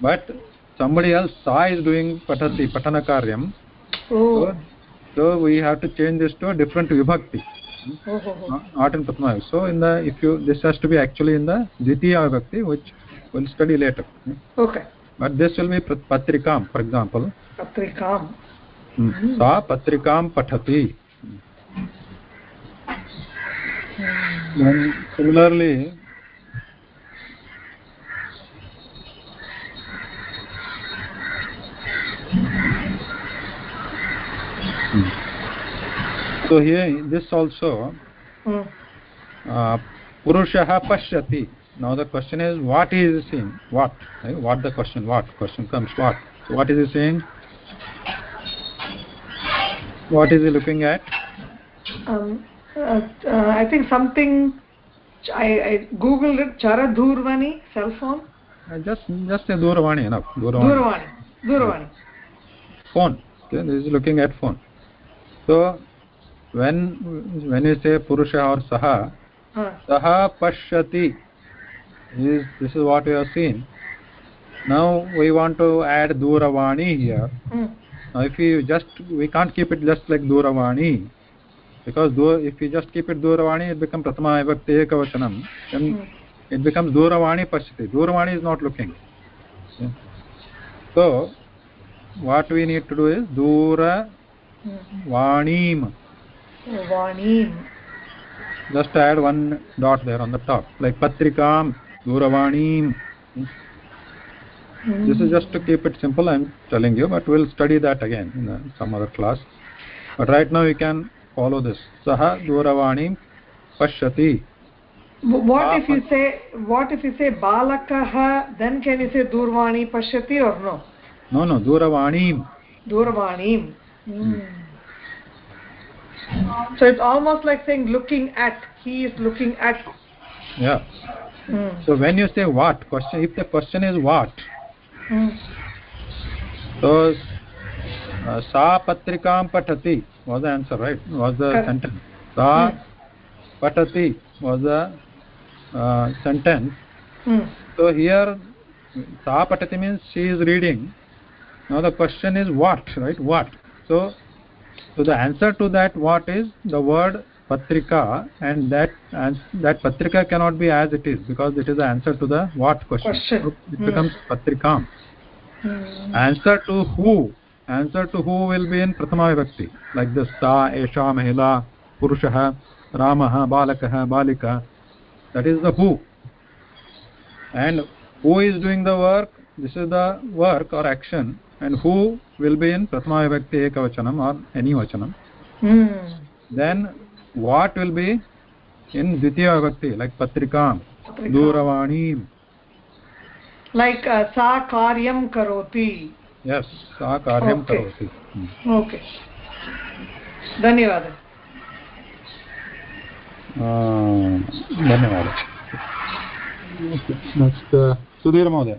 but somebody else sa is doing patati patana karyam. oh so, so we have to change this to a different vibhakti oh, oh, oh. not, in prathama so in the if you this has to be actually in the dvitiya vibhakti which we'll study later okay but this will be patrikam for example पत्रिकां सा patrikam pathati then similarly so here this also hmm. uh, purushah pashyati now the question is what he is seeing what right? what the question what question comes what so what is he saying what is he looking at um, uh, uh, I think something I, I googled it charadhurvani cell phone Uh, just just a duravani enough duravani durvani durvani phone okay this is looking at phone so when when you say purusha or saha huh. saha pashyati is this is what we have seen now we want to add duravani here hmm. now if we just we can't keep it just like duravani because if we just keep it duravani it becomes prathama vibhakti ekavachanam then Hmm. it becomes duravani pashyati duravani is not looking Yeah. so what we need to do is dura Hmm. vanim vanim just add one dot there on the top like patrikam duravanim Hmm. this is just to keep it simple i'm telling you but we'll study that again in uh, some other class but right now you can follow this saha duravanim pashyati what Ah, if you say what if you say balakah then can you say durvani pashyati or no no no duravanim durvanim hmm. So it's almost like saying looking at he is looking at. Yeah. Hmm. so when you say what question if the question is what? Hmm. so uh, sa patrikam patati was the answer right? Was the Correct. sentence. Sa patati was the uh, sentence. Hmm. so here sa patati means she is reading. Now the question is what right? What? So so the answer to that what is? The word patrika and that and that patrika cannot be as it is because it is the answer to the what question, Question. It becomes patrikam. Hmm. answer to who? Answer to who will be in prathama vibhakti? Like this sa esha mahila purushah ramah balakah balika. That is the who. And who is doing the work? This is the work or action and who will be in prathama vibhakti ekavachanam or any vachanam Hmm. then what will be in dvitiya vibhakti like patrikam Patrika. दूरवाणीं like uh, sa karyam karoti yes सा कार्यं Okay. करोति Hmm. okay धन्यवादः धन्यवादः next Sudhir महोदय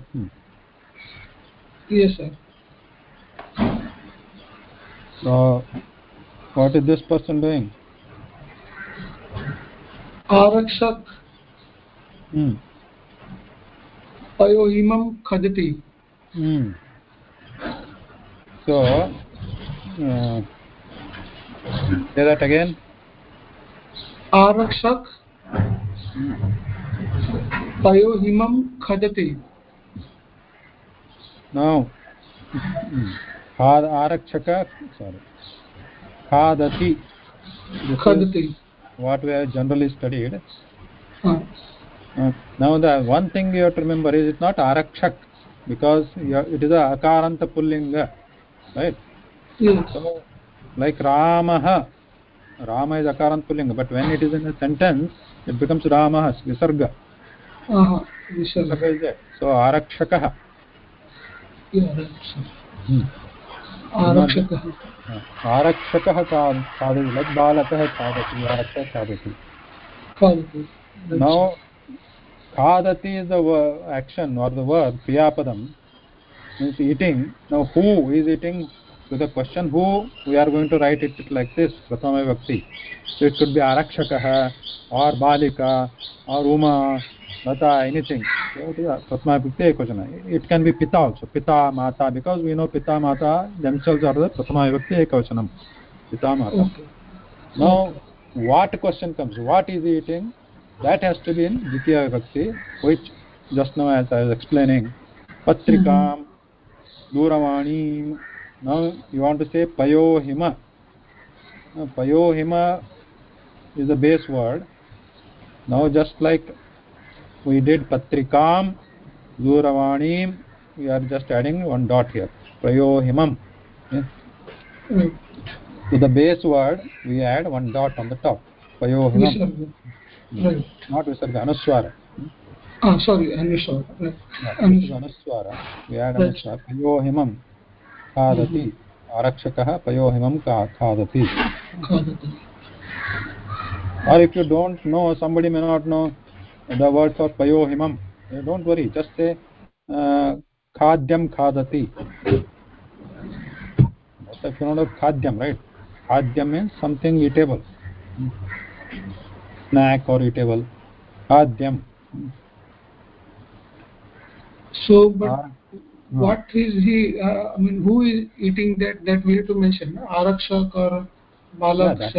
Yes, sir. So, what is this person doing? आरक्षक Hmm. अयोहिमं खदति Hmm. So, uh, say that again. आरक्षक अयोहिमं खदति Now, hmm. खाद आरक्षक सॉरी खादति what we generally studied now the one thing you have to remember is it not आरक्षक because it is अकारांत पुलिंग right राम राम इज़ अकारांत pulling but when it is in a sentence it विसर्ग। सो आरक्षक। आरक्षक। आरक्षकः बालकः खादति नौ खादति is the action who we are going to write it like this प्रथमे व्यक्ति इट् कुड् बि आरक्षकः आर् बालिका और Uma lata anything so it is a vibhakti ekvachana it can be pita also pita mata because we know pita mata themselves are the prathama vibhakti ekvachanam pita mata okay now what question comes what is he eating that has to be in dvitiya vibhakti which just now as i was explaining patrikam duravanim now you want to say payohima now, payohima is the base word now just like we did patrikam duravanim we are just adding one dot here payohimam yes. to the base word we add one dot on the top payohimam विसर्ग right not visarga anuswara ah sorry अनुस्वार right Yeah, anuswara we add Right. anuswara payohimam khadati आरक्षकः पयोहिमं का खादति खादति or if you don't know somebody may not know the word for payohimam eh, don't worry just say uh, khadyam khadati but if you know khadyam right khadyam means something eatable snack or eatable khadyam so but Ah, what is he uh, i mean who is eating that that we have to mention arakshak or yeah, that,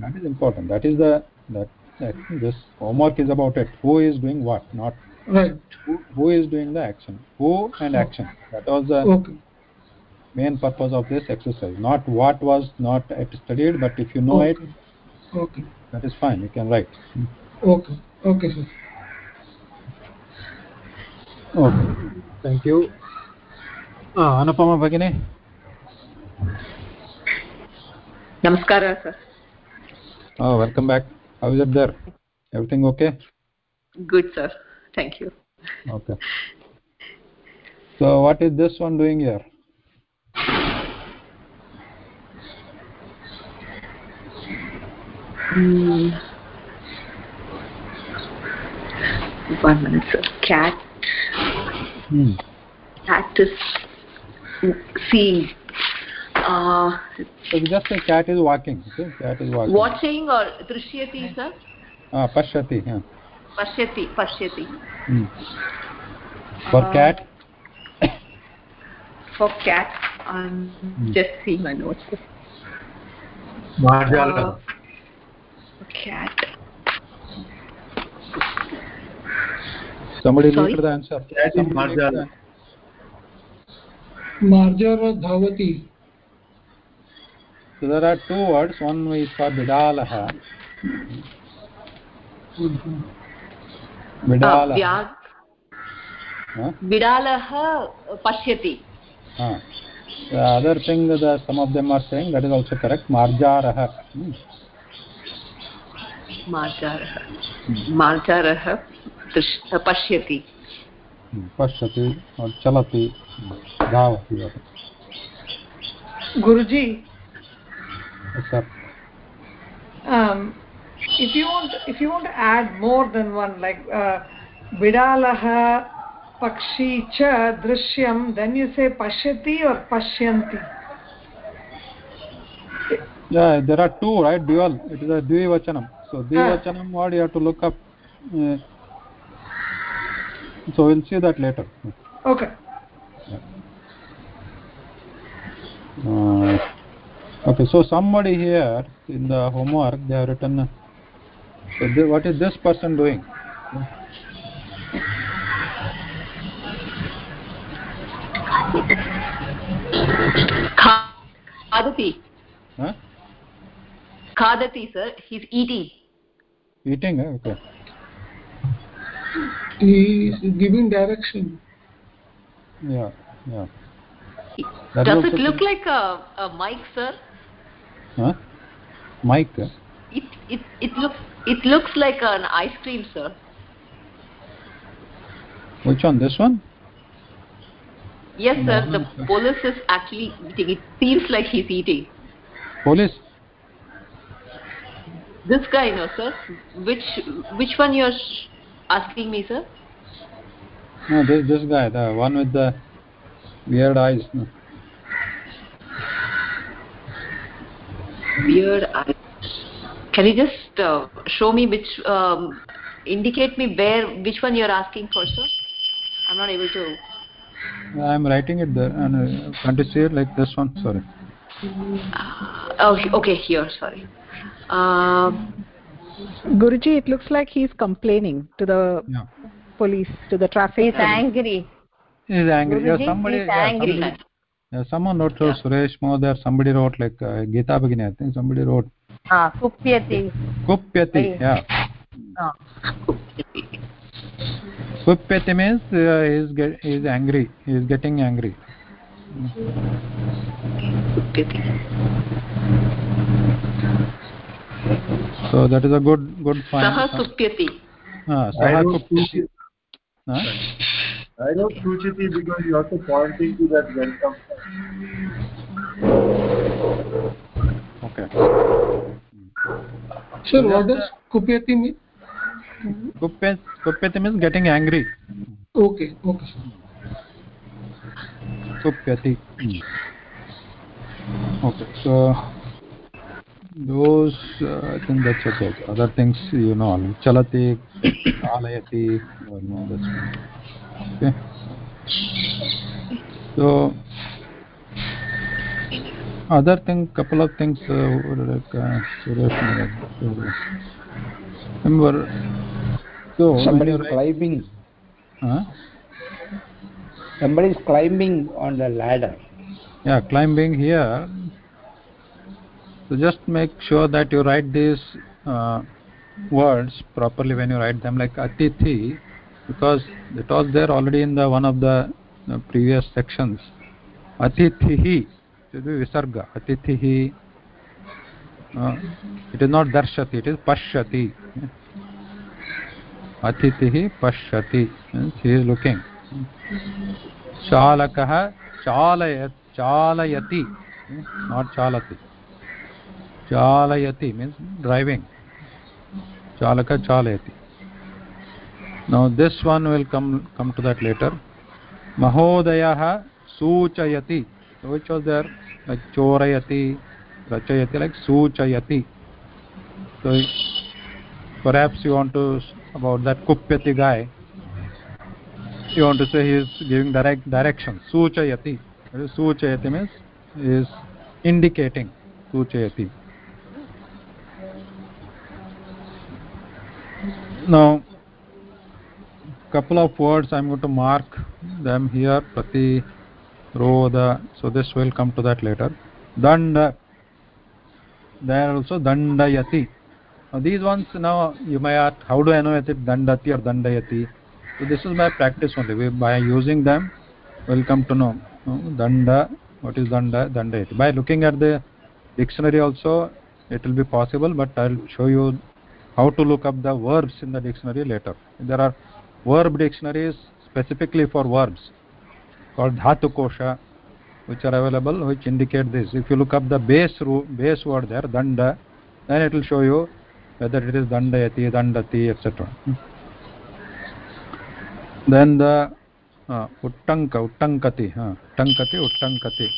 that is important that is the that this homework is about it. Who is doing what? Not right. who, who is doing the action? Who and action. That was the okay. main purpose of this exercise. Not what was not yet studied but if you know it okay. Okay. that is fine. You can write. Okay. Okay sir. Okay. Thank you. ah anupama bhagini Namaskara, sir. oh welcome back how is it there everything okay Good, sir. Thank you. okay so what is this one doing here Hmm. One minute, sir. Cat. hmm. Cat is seeing. Uh, so we just say cat is walking okay cat is walking watching or drishyati, sir? ah pashyati yeah Pashyati, pashyati. hmm. for Uh, cat For cat. I'm hmm. just seeing my notes. Marjala. Uh, cat. somebody Sorry? look at the answer Cat is Marjala. Marjara Dhavati. So there are two words. One is for Bidalaha. Uh, Bidalaha. Vidalah pashyati. Ah. The other thing, the, some of them are saying that is also correct. Marjaraha. Hmm. Marjarah. Marjarah दृश्- पश्यति Hmm. Pashyati or um, if you want if you want to add more than one like uh, vidalah pakshi cha drishyam then you say pashyati or pashyanti Yeah, there are two, right? Dual. It is a dvivachanam. So dvivachanam word you have to look up. Uh, so we'll see that later. okay yeah. Uh, okay so somebody here in the homework they have written so they, what is this person doing? Khadati. Huh? Khadati sir he's eating. Eating eh? okay. He is giving direction. Yeah yeah. That does it look like a, a mic sir? Huh? Mike. it it it looks it looks like an ice cream sir Which one? This one? yes sir the police is actually eating it seems like he's eating Police. this guy no sir which which one you're asking me sir No, this this guy, the one with the weird eyes. No. Weird eyes can you just uh, show me which um, indicate me where which one you're asking for sir i'm not able to I'm writing it there, and uh, can't you see it like this one? Sorry. oh okay here sorry um Guruji, it looks like he's complaining to the Yeah. police, to the traffic. he's angry He's angry. Yeah, somebody. he's yeah, angry. somebody- Yeah, someone wrote yeah. Suresh Moder, somebody wrote like uh, Geeta I think somebody wrote. Ah, Kupyati. Kupyati, yeah. Ah, Kupyati. Kupyati means uh, he is get, he is angry, he is getting angry. Kupyati. So that is a good good point Saha Kupyati. Ah, Saha Kupyati. I wrote Suchiti because you are also pointing to that welcome. Okay. Sir, what does Kupyati mean? Kupyati, Kupyati means getting angry. Okay, okay. Kupyati. Okay, so those uh, I think that's okay. Other things you know, chalati, alayati, you know, that's okay. So other thing, couple of things uh, like uh, remember. So somebody is climbing huh? somebody is climbing on the ladder yeah climbing here so just make sure that you write these uh, words properly when you write them like atithi because it was there already in the one of the uh, previous sections atithihi it will be visarga atithihi uh, it is not darshati it is pashyati atithihi pashyati he is looking चालकः चालय चालयति not chalati chalayati means driving chalaka chalayati now this one will come come to that later mahodayah suchayati so which was there like chorayati rachayati like suchayati so perhaps you want to about that kupyati guy you want to say he is giving direct direction suchayati suchayati means is indicating suchayati now couple of words i'm going to mark them here prati roda so this will come to that later. Danda there also dandayati. Now these ones now you may ask how do i know it dandati or dandayati? So this is my practice only. We, by using them we'll come to know. Danda what is danda? Dandayati. By looking at the dictionary also it will be possible but i'll show you how to look up the verbs in the dictionary later. There are verb dictionaries specifically for verbs called dhatu kosha which are available which indicate this if you look up the base base word there danda then it will show you whether it is dandayati dandati etc then the uh, uttanka uttankati uh, uttankati uttankati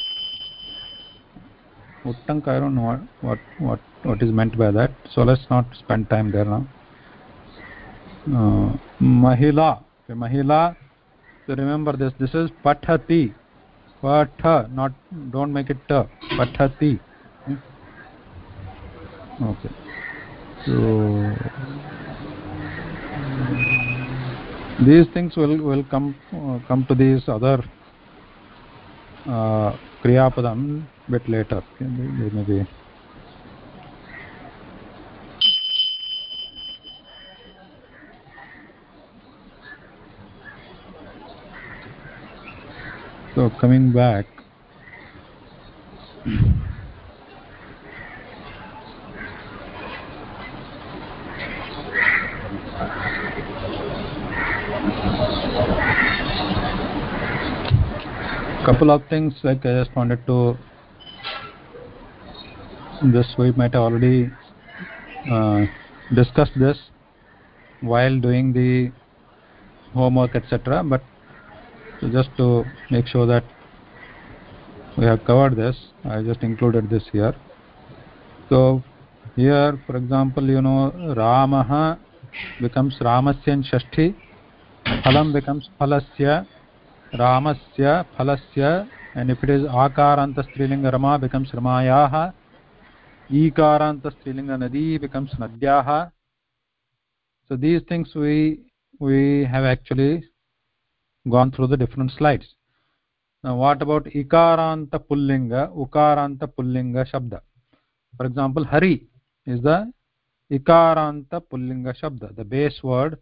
uttanka i don't know what, what what is meant by that so let's not spend time there now uh, mahila okay, mahila so remember this this is pathati patha not don't make it ta pathati okay so these things will will come uh, come to these other uh, kriya padam bit later okay? maybe so coming back. Couple of things like I just wanted to this we might have already uh, discussed this while doing the homework etc but just to make sure that we have covered this I just included this here. So here for example you know Ramah becomes Ramasya in Shashti Phalam becomes Phalasya ramasya phalasya and if it is akaranta strilinga rama becomes ramayah ikaranta strilinga nadi becomes nadyah so these things we we have actually gone through the different slides. Now what about ikaranta pullinga ukaranta pullinga shabda? For example hari is the ikaranta pullinga shabda. The base word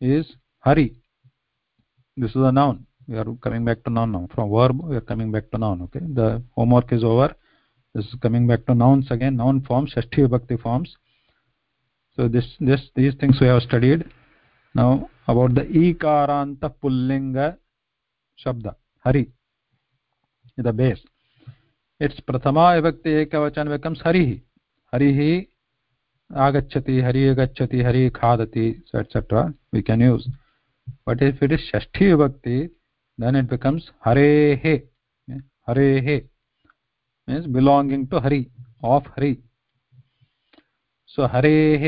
is hari. This is a noun. We are coming back to noun now. From verb we are coming back to noun okay? The homework is over. This is coming back to nouns again. Noun forms shashti vibhakti forms. So this this these things we have studied. Now about the ईकारान्त पुल्लिङ्ग शब्द Hari the base it's प्रथमा विभक्ति एकवचन विकम्स् हरिः हरिः आगच्छति हरिः गच्छति हरिः खादति etcetera we can use but if it is षष्ठी विभक्ति देन् इट् बिकम्स् हरे हरेः मीन्स् बिलाङ्गिङ्ग् टु हरि आफ् हरि सो हरेः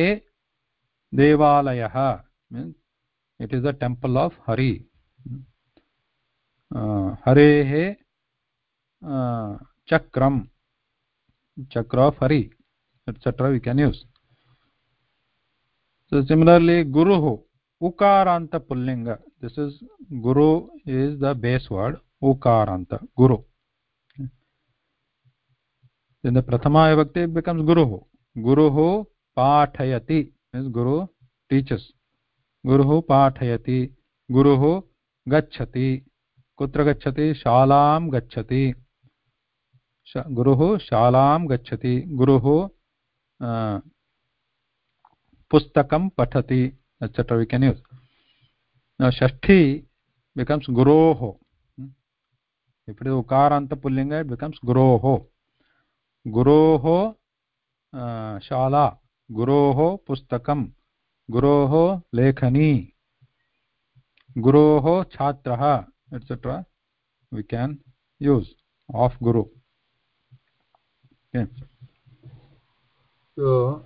देवालयः means it is the temple of Hari हरेः चक्रं चक्र of Hari etcetera we can use similarly गुरुः उकारान्तपुल्लिङ्ग दिस् इस् गुरु इज़ द बेस् वर्ड् उकारान्त गुरु प्रथमा विभक्ति बिकम्स् गुरुः गुरुः पाठयति मीन्स् गुरु टीचर्स गुर पाठयति गुरुः गच्छति। कुत्र गच्छति? शालां गच्छति। शा, गुरुः शालां गच्छति। गुरुः पुस्तकं पठति एट्सेट्र वि केन् यूस् षष्ठी बिकम्स् गुरो। इपडि शाला। गुरो पुस्तक guroho lekhani guroho chhatrah etc we can use of guru. Okay. So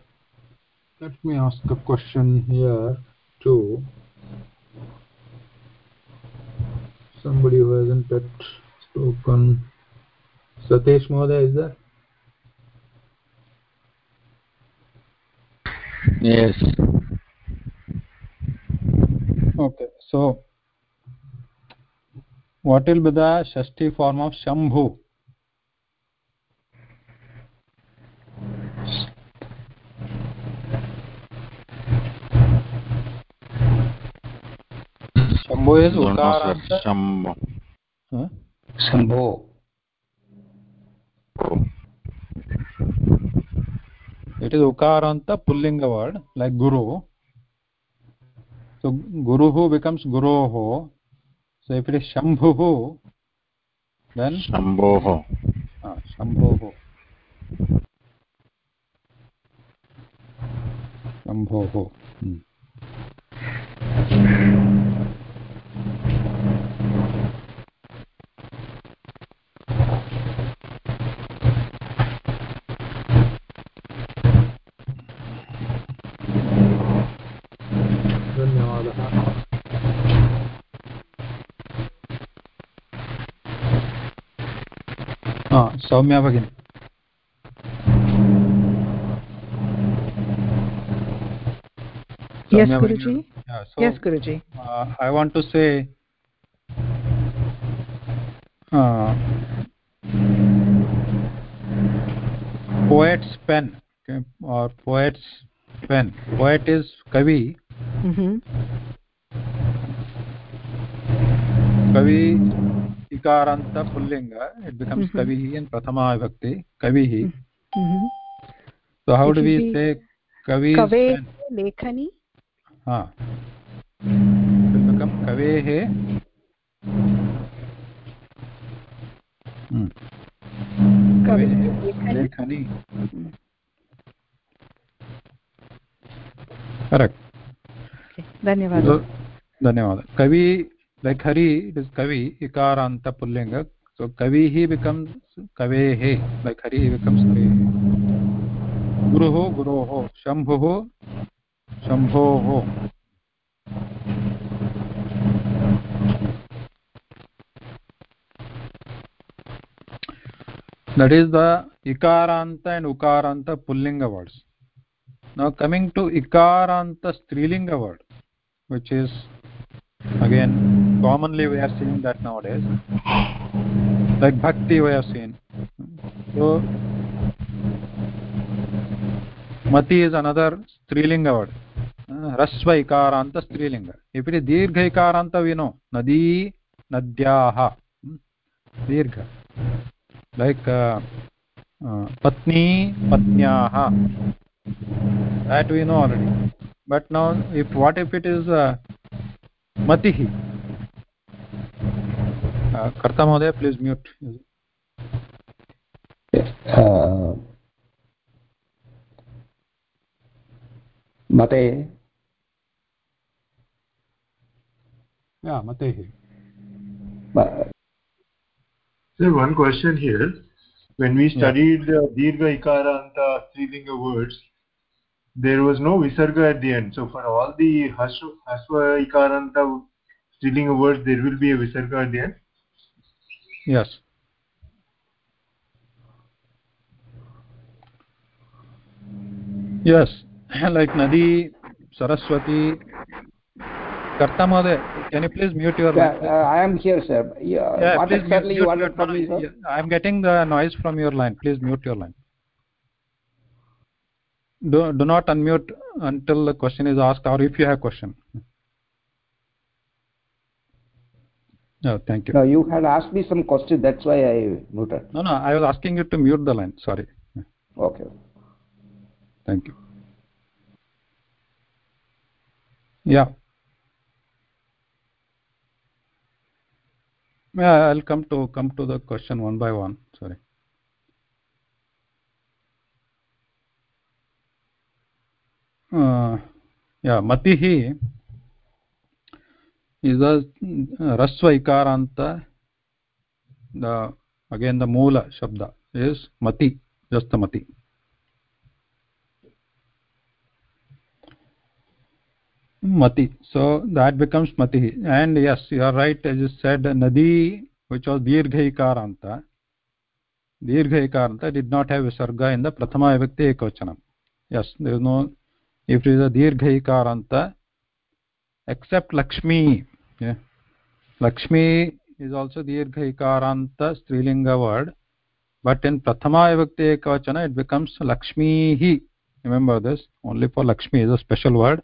let me ask a question here too. Somebody who hasn't yet spoken. Satish Mohoday is there? Yes okay so what will be the shashti form of shambhu shambhu is ukaranta shambho huh? shambho it is ukaranta pullinga word like guru so guruhu becomes guroho. So if it is shambhuhu then? Shambhoho ah shambhoho shambhoho hmm. Saumya भगिनी yes guruji yeah, so, yes guruji uh, i want to say uh, poet's pen okay, or poet's pen poet is kavi mm -hmm. kavi ईकारान्त पुल्लिङ्ग it becomes कविः in प्रथमा विभक्ति कविः। सो how do वि से कवि? लेखनी। हा। हम्म। कवेः। लेखनी। करेक्ट् धन्यवादः। कवि like hari it is kavi ikaranta pullinga so kavi he becomes kavehe like hari becomes kavehe guruho guroho shambhoho shambhoho that is the ikaranta and ukaranta pullinga words now coming to ikaranta strilinga word which is again commonly we are seeing that nowadays like bhakti we have seen so mati is another strilinga word rasva ikaranta strilinga if it is dirgha ikaranta we know nadi nadyah dirgha like uh, uh, patni patnyah that we know already but now if what if it is uh, मतिः कर्ता महोदय please mute मते मतेः Sir, one question here. When we studied yeah. uh, Dirgha Ikara Anta Strilinga words, there was no visarga at the end so for all the hasva ikaranta strilinga words there will be a visarga at the end yes. Yes. [laughs] Like nadi saraswati. Karta mode can you please mute your yeah, uh, i am here sir. Yeah, yeah what exactly you wanted from me sir? I am getting the noise from your line. Please mute your line. Do, do not unmute until the question is asked or if you have question no thank you. No you had asked me some question that's why i muted. No no i was asking you to mute the line sorry. Okay. Thank you. Yeah. Yeah i'll come to come to the question one by one sorry. Uh, yeah matihi is a rasva ikaranta the again the moola shabda is mati just the mati mati so that becomes mati and yes you are right as you said nadi which was dirgha ikaranta dirgha ikaranta did not have visarga in the prathama vibhakti ekavachanam yes there is no if it is a dirgha ikaranta except lakshmi lakshmi is also dirgha ikaranta strilinga word but in prathama vibhakti ekavachana it becomes lakshmi hi remember this only for lakshmi is a special word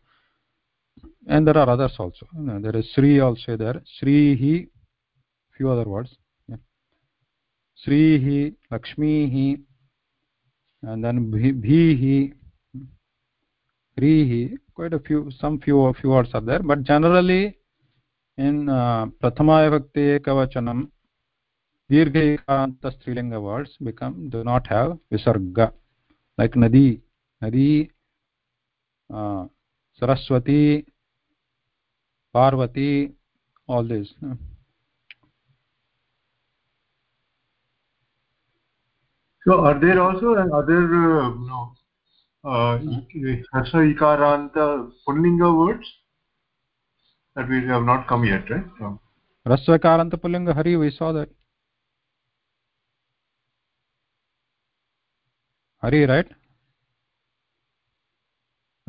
and there are others also there is sri also there sri hi few other words yeah. sri hi lakshmi hi and then bhi hi hi quite a few some few few words are there but generally in प्रथमाविभक्ति एकवचनं दीर्घ एकान्त स्त्रीलिङ्ग words become do not have विसर्ग like नदी नदी Saraswati parvati all this no? so are there also other uh, no uh, harsha ikaranta pullinga words that we have not come yet right so. rasva ikaranta pullinga hari we saw that hari right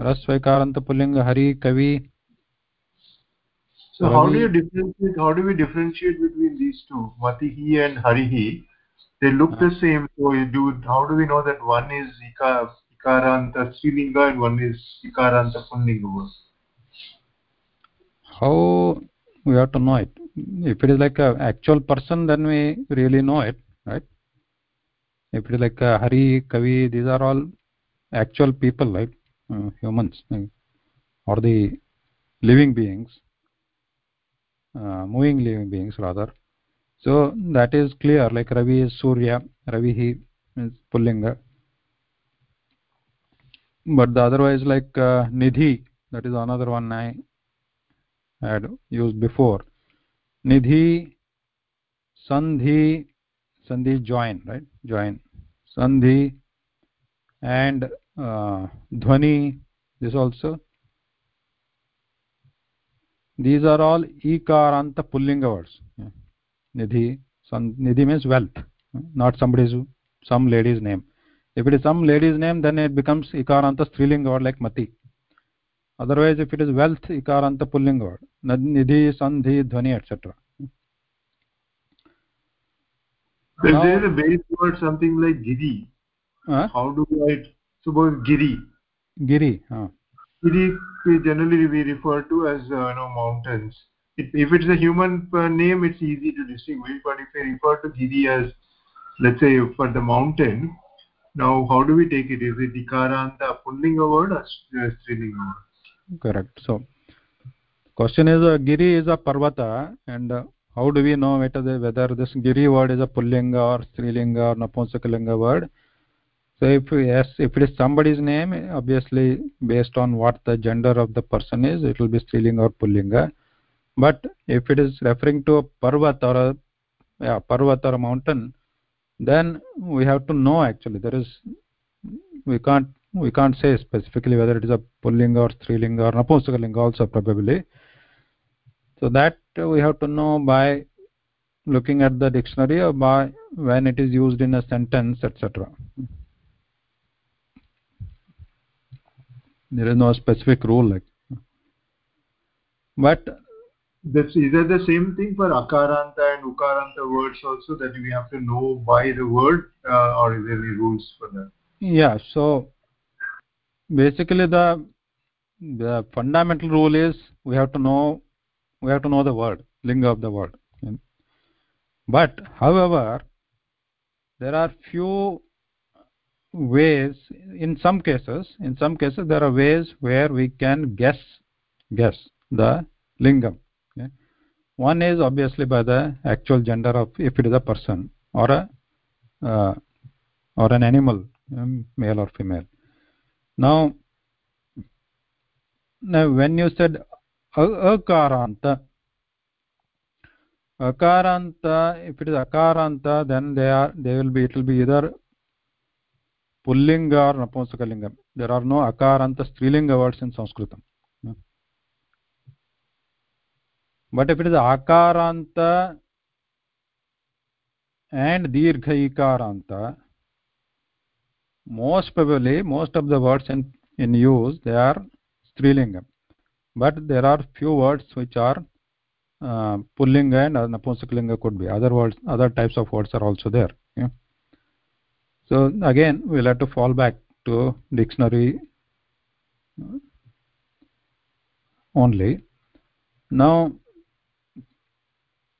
rasva ikaranta pullinga hari kavi so how do you differentiate how do we differentiate between these two matihi and harihi they look the same so you do how do we know that one is ika, ikaranta strilinga and one is ikaranta pullinga how we have to know it. If it is like a actual person then we really know it right? If it is like hari kavi these are all actual people right? Uh, humans or the living beings uh, moving living beings rather. So that is clear like ravi is surya ravi he is pullinga. But the otherwise like uh, nidhi that is another one i had used before nidhi sandhi sandhi join right join sandhi and uh, dhvani this also these are all ikaranta pullinga words yeah. nidhi nidhi means wealth not somebody's some lady's name if it is some lady's name then it becomes ikaranta strilinga word like mati otherwise if it is wealth ikaranta pullinga word. Nidhi sandhi dhvani etc if now, there is a base word something like giri uh? how do i suppose giri. Giri uh. giri generally we refer to as uh, you know mountains. It, if it's a human name it's easy to distinguish but if we refer to giri as let's say for the mountain now how do we take it? Is it ikaranta pullinga word or strilinga word correct. So question is uh, giri is a parvata and uh, how do we know whether, whether this giri word is a pullinga or strilinga or napunsakalinga word? So if yes if it is somebody's name obviously based on what the gender of the person is it will be strilinga or pullinga. But if it is referring to a parvat or a yeah, parvat or a mountain then we have to know actually. There is we can't we can't say specifically whether it is a pullinga or strilinga or napunsakalinga also probably. So that we have to know by looking at the dictionary or by when it is used in a sentence etc there is no specific rule like. But that's is the same thing for akaranta and ukaranta words also? That we have to know by the word uh, or is there any rules for that? Yeah so basically the the fundamental rule is we have to know we have to know the word linga of the word. But however there are few ways in some cases in some cases there are ways where we can guess guess the lingam. Okay? one is obviously by the actual gender of if it is a person or a uh, or an animal um, male or female now now when you said akaranta akaranta if it is akaranta then they are they will be it will be either pullinga or napunsakalinga there are no akaranta strilinga words in sanskritam. But if it is akaranta and dirgha most probably most of the words in in use they are strilingam but there are few words which are uh, and napunsakalinga could be. Other words other types of words are also there so again we'll have to fall back to dictionary only. Now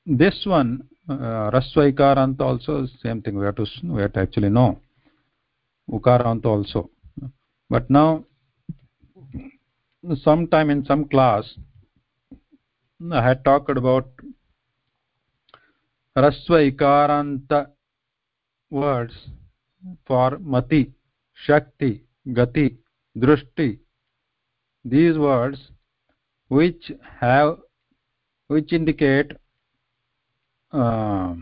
this one uh, rasva also same thing we have to we have to actually know ukaranta also. But now sometime in some class i had talked about rasva ikaranta words for mati shakti gati drushti these words which have which indicate uh,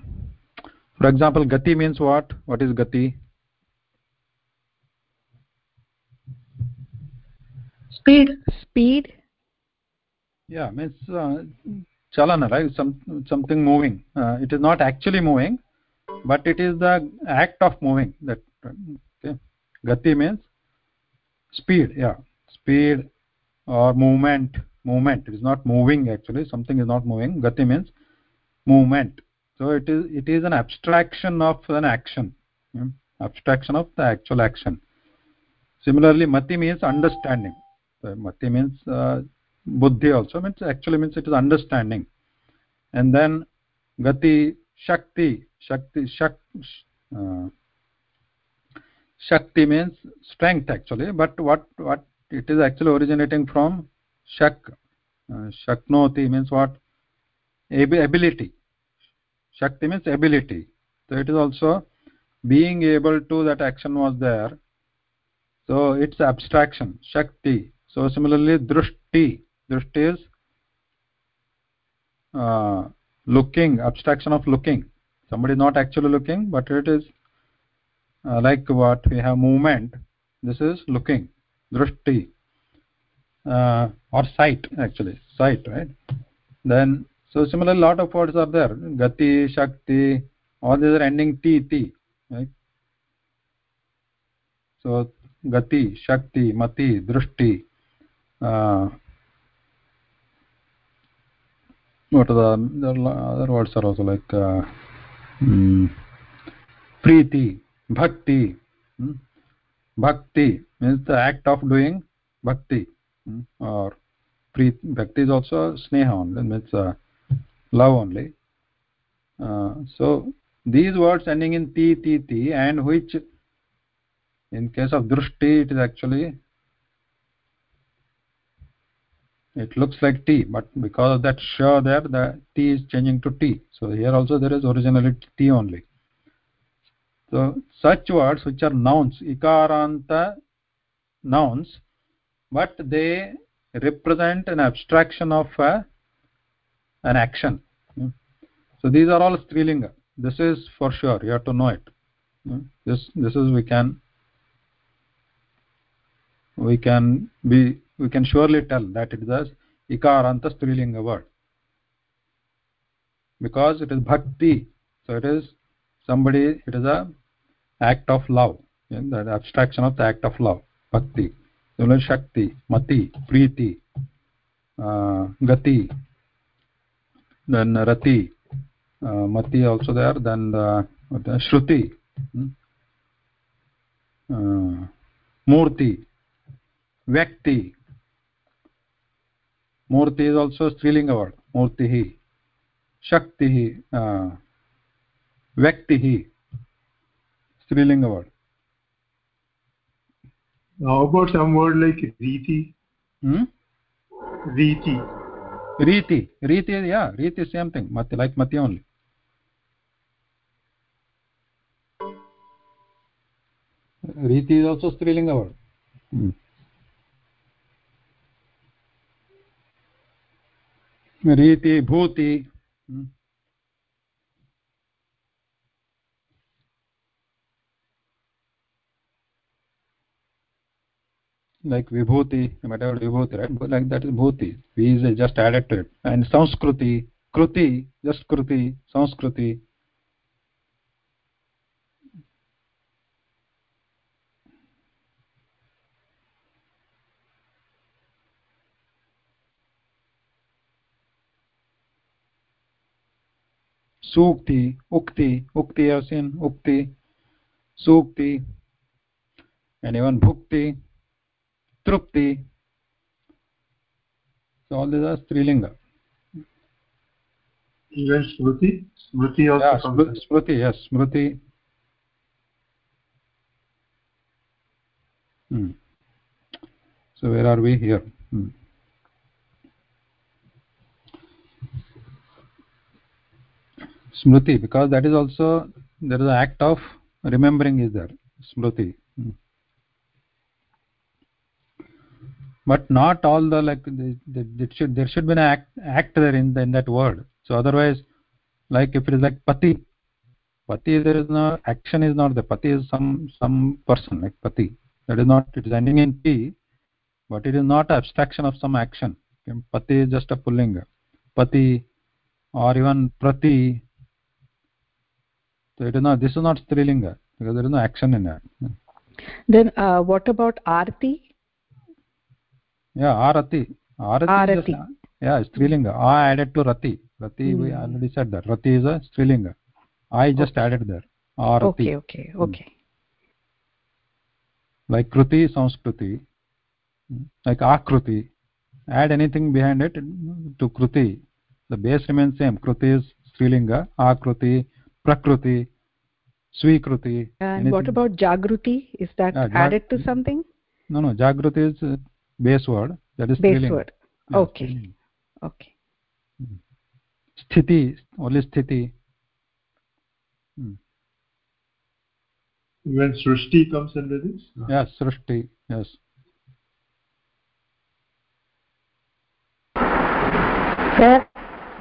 for example gati means what? What is gati speed speed? Yeah means uh, chalana right? Some something moving. Uh, it is not actually moving but it is the act of moving that okay. Gati means speed yeah. Speed or movement movement. It is not moving actually. Something is not moving. Gati means movement. So it is it is an abstraction of an action yeah? abstraction of the actual action. Similarly mati means understanding mati means uh, buddhi also means actually means it is understanding. And then gati shakti shakti shak uh, shakti means strength actually but what what it is actually originating from shak uh, shaknoti means what? Ability. Shakti means ability. So it is also being able to that action was there. So it's abstraction shakti so similarly drushti drushti is uh, looking abstraction of looking. Somebody not actually looking but it is uh, like what we have movement this is looking drushti uh, or sight actually sight right? Then so similarly lot of words are there. Gati shakti all these are ending t t right? So gati shakti mati drushti uh, what are the, the other words are also like uh, um, preeti bhakti hmm? bhakti means the act of doing bhakti hmm? or preet bhakti is also sneha only means uh, love only uh, so these words ending in ti ti ti and which in case of drushti it is actually it looks like t but because of that sh there the t is changing to t so here also there is originally t only. So such words which are nouns ikaranta nouns but they represent an abstraction of uh, an action. So these are all strilinga. This is for sure. You have to know it. This this is we can we can be we can surely tell that it is a ikaranta strilinga word because it is bhakti so it is somebody it is a act of love yeah, the abstraction of the act of love bhakti similarly shakti mati preeti uh, gati then rati uh, mati also there then the, the shruti hmm? uh, murti vyakti Murthy is also strilinga word मूर्तिः शक्तिः व्यक्तिः strilinga word how about some word like riti hmm riti riti riti yeah riti is same thing mati like mati only riti is also strilinga word hmm. रीति भूति like vibhuti whatever vibhuti right but like that is bhuti v is just added to it and sanskruti kruti just kruti sanskruti सूक्ति उक्ति उक्ति असिन उक्ति सूक्ति any one भुक्ति तृप्ति स्त्रीलिंग स्मृति स्मृति स्मृति so where are we here smriti because that is also there is an act of remembering is there smriti. Hmm. but not all the like the, the, the should, there should be an act, act there in, the, in that word. So otherwise like if it is like pati pati there is no action is not the pati is some some person like pati. That is not it is ending in p but it is not abstraction of some action. Pati is just a pullinga pati or even prati so it is not this is not strilinga because there is no action in that. Then uh, what about arti yeah arati arati, arati. Is just, yeah strilinga. A added to rati. Rati hmm. we already said that. Rati is a strilinga. I just okay. added there. Arati okay okay okay. Hmm. like kruti sanskruti like akruti add anything behind it to kruti. The base remains same. Kruti is strilinga. Akruti prakruti swikruti and anything. what about jagruti is that yeah, added to something no no jagruti is uh, base word that is base strilinga. word yeah, okay strilinga. okay sthiti only sthiti hmm. when srushti comes under this yes srushti yes sir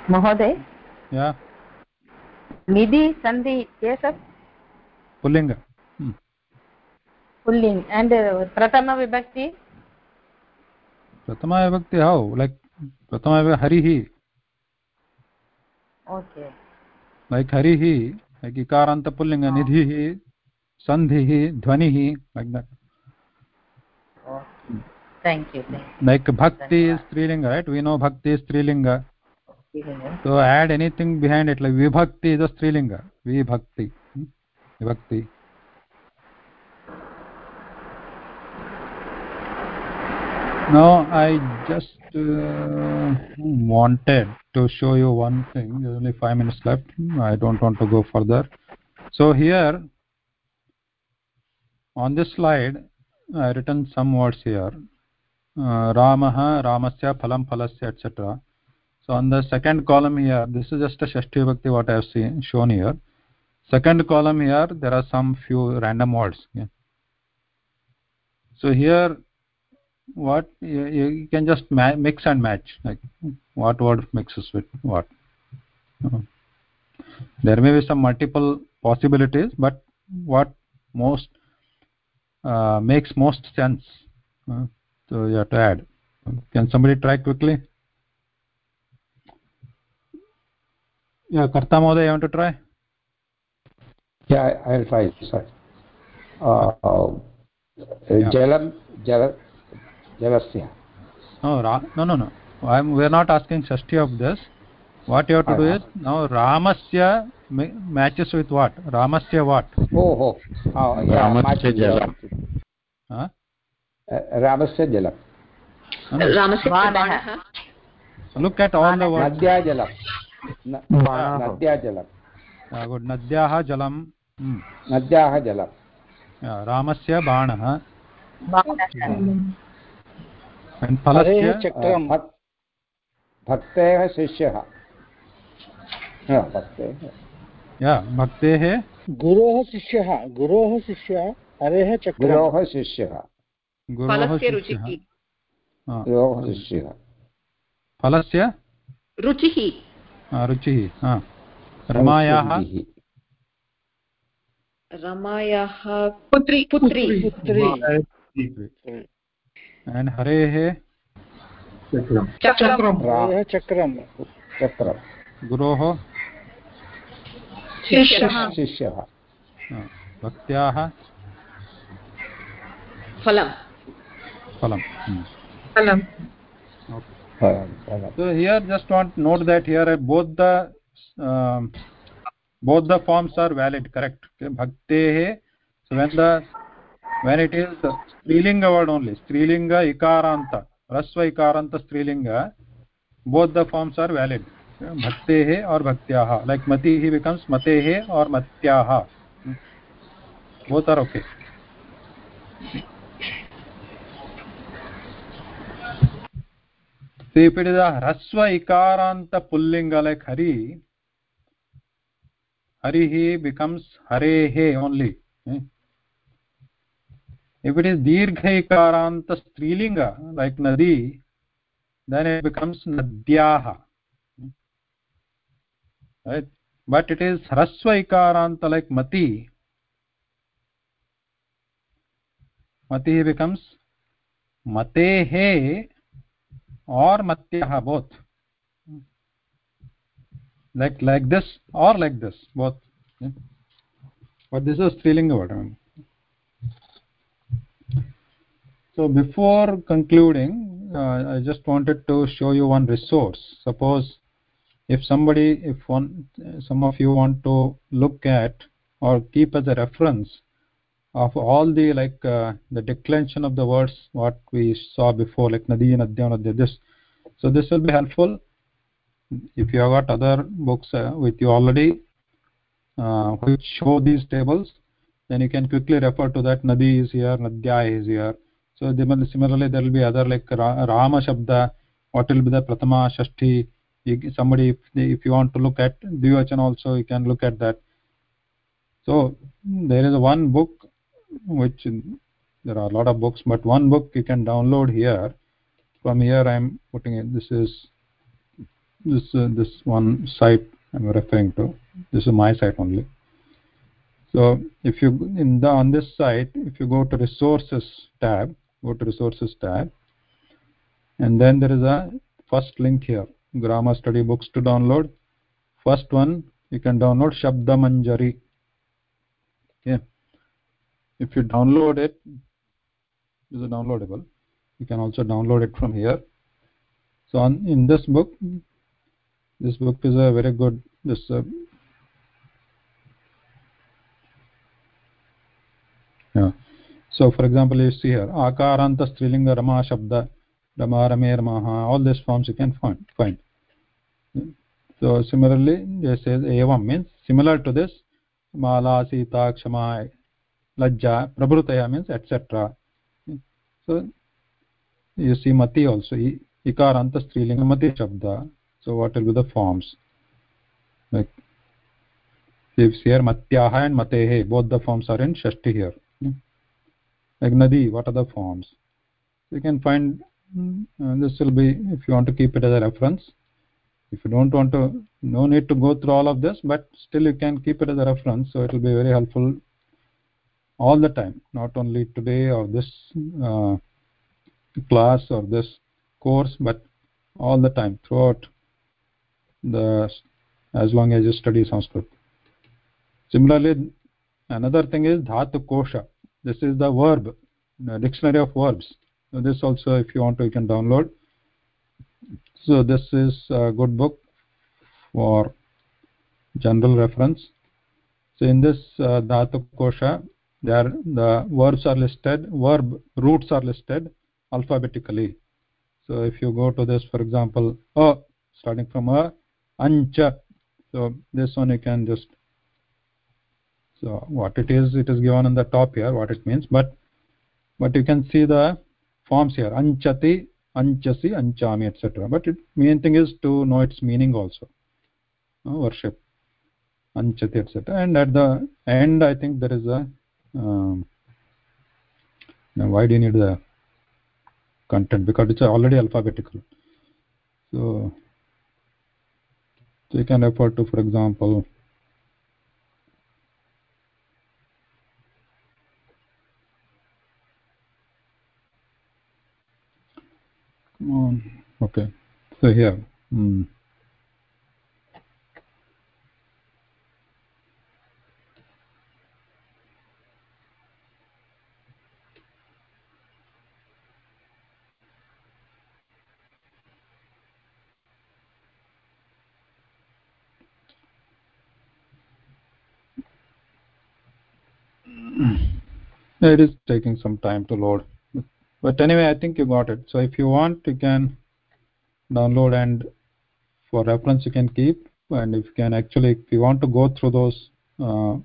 महोदय yeah निधि सन्धि इत्येतत् and प्रथम विभक्ति? प्रथम विभक्ति how like प्रथम हरिः ओके लैक् हरिः लैक् ही। पुल्लिङ्ग ही सन्धिः ध्वनिः like that thank you like bhakti is strilinga right? We know bhakti is so add anything behind it like vibhakti is a strilinga. Vibhakti. Hmm? vibhakti. Now i just uh, wanted to show you one thing. There's only 5 minutes left. I don't want to go further. So here on this slide i written some words here. Uh, ramah ramasya phalam phalasya etc so on the second column here this is just a shashti vibhakti what i have seen shown here. Second column here there are some few random words. Yeah. so here what you, you can just mix and match like what word mixes with what. Uh, there may be some multiple possibilities but what most uh, makes most sense. Uh, so you have to add. Can somebody try quickly yeah karta mohoday you want to try yeah i'll try sorry uh, uh, yeah. jalam jala jalasya no ra no no no i'm we're not asking shashti of this what you have to uh, do have. is now ramasya matches with what ramasya what oh oh, oh yeah ramasya jalam huh ramasya jalam ramasya look at all the words nadya jalam नद्या जलं good. नद्याः जलं हम्म। नद्याः जलं रामस्य बाणः। चक्रं भक्तेः शिष्यः। भक्तेः। गुरोः शिष्यः। गुरोः शिष्यः हरेः गुरोः शिष्यः। गुरोः शिष्यः। गुरोः शिष्यः। फलस्य रुचिः। रुचिः रमायाः? रमायाः पुत्री। पुत्री। पुत्री। हरेः? चक्रं चक्रं गुरोः? शिष्यः। शिष्यः। भक्त्याः? फलं फलं फलं so here just want to note that here both the um, both the forms are valid correct okay? bhaktehe so when the when it is strilinga word only strilinga ikaranta rasva ikaranta strilinga both the forms are valid bhaktehe or bhaktyaha like matihi becomes matehe or matyaha both are okay स्त्रीपीडित ह्रस्व इकारान्तपुल्लिङ्ग like Hari हरिः becomes हरेः only if it is dirgha ikaranta strilinga like nadi then it becomes nadyaha right but it is hraswa ikaranta like mati mati becomes matehe or matyah both. Like like this or like this both. Yeah. but this is strilinga word so before concluding uh, i just wanted to show you one resource. Suppose if somebody if one some of you want to look at or keep as a reference of all the like uh, the declension of the words what we saw before like nadi nadya this. So this will be helpful. If you have got other books uh, with you already uh, which show these tables then you can quickly refer to that nadi is here nadya is here. So similarly there will be other like rama shabda what will be the pratama shashti. Somebody if, if you want to look at dvivachan also you can look at that. So there is one book which there are a lot of books but one book you can download here. From here i'm putting it this is this uh, this one site i'm referring to. This is my site only. So if you in the on this site if you go to resources tab go to resources tab and then there is a first link here grammar study books to download. First one you can download shabda manjari okay if you download it is downloadable. You can also download it from here. So on, in this book this book is a very good this uh, yeah. So for example you see here akaranta strilinga rama shabda rama rame ramaha all these forms you can find find. So similarly they say evam means similar to this mala sita kshama lajja prabhutaya means etc so you see mati also ikaranta strilinga mati shabda so what will be the forms like if here matyaha and matehe both the forms are in shashti here like nadi what are the forms you can find uh, this will be if you want to keep it as a reference if you don't want to no need to go through all of this but still you can keep it as a reference so it will be very helpful all the time not only today or this uh, class or this course but all the time throughout the as long as you study sanskrit. Similarly another thing is dhatu kosha. This is the verb the dictionary of verbs. So this also if you want to you can download. So this is a good book for general reference. So in this uh, dhatu kosha there the verbs are listed verb roots are listed alphabetically. So if you go to this for example a starting from a ancha. So this one you can just so what it is it is given on the top here what it means but but you can see the forms here anchati anchasi anchami etc but it main thing is to know its meaning also. Uh, worship anchati etc and at the end i think there is a um, now why do you need the content? Because it's already alphabetical. So so you can refer to for example um, okay. So here mm. It is taking some time to load. But anyway i think you got it. So if you want you can download and for reference you can keep. And if you can actually if you want to go through those uh,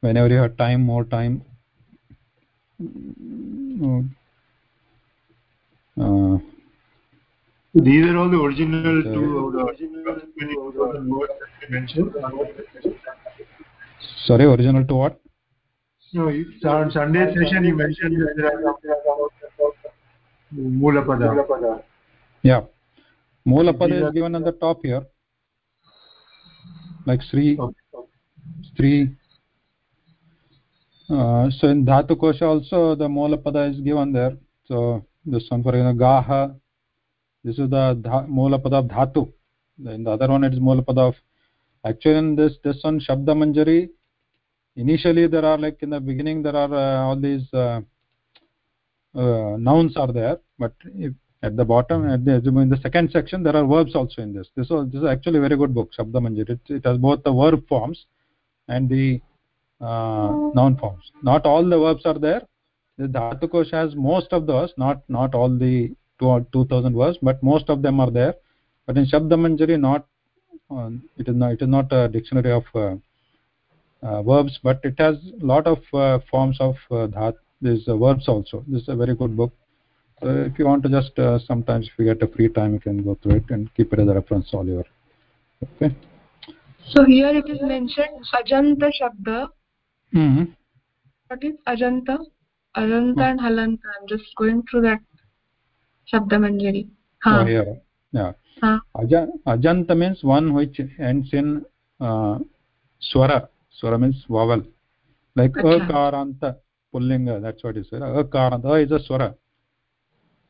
whenever you have time more time uh, these are all the original two the original mentioned? Sorry original to what no you, on sunday session you mentioned that there are Mulapada. Yeah. Mulapada is given on the top here. Like Sri. Okay. Sri. Uh, so in Dhatu Kosha also the Mulapada is given there. So this one for example, Gaha. This is the dha, Mulapada of Dhatu. In the other one it is Mulapada of. Actually in this, this one Shabda Manjari, initially there are like in the beginning there are uh, all these uh, uh, nouns are there but at the bottom at the, in the second section there are verbs also in this. This, was, this is actually a very good book shabda manjari it, it has both the verb forms and the uh, noun forms. Not all the verbs are there. The dhatu has most of those not not all the 2000 verbs but most of them are there. But in shabda manjari not uh, it is not it is not a dictionary of uh, verbs but it has a lot of uh, forms of uh, dhat. There's verbs also. This is a very good book. So if you want to just uh, sometimes if you get a free time you can go through it and keep it as a reference all your okay? So here it is mentioned ajanta shabda. Mm -hmm. what is ajanta? Ajanta and halanta. I'm just going through that shabda manjari. Ha. Oh, yeah yeah. Ha. Ajanta means one which ends in uh, swara swara means vowel like Achha. akaranta pullinga that's what is akaranta a is a swara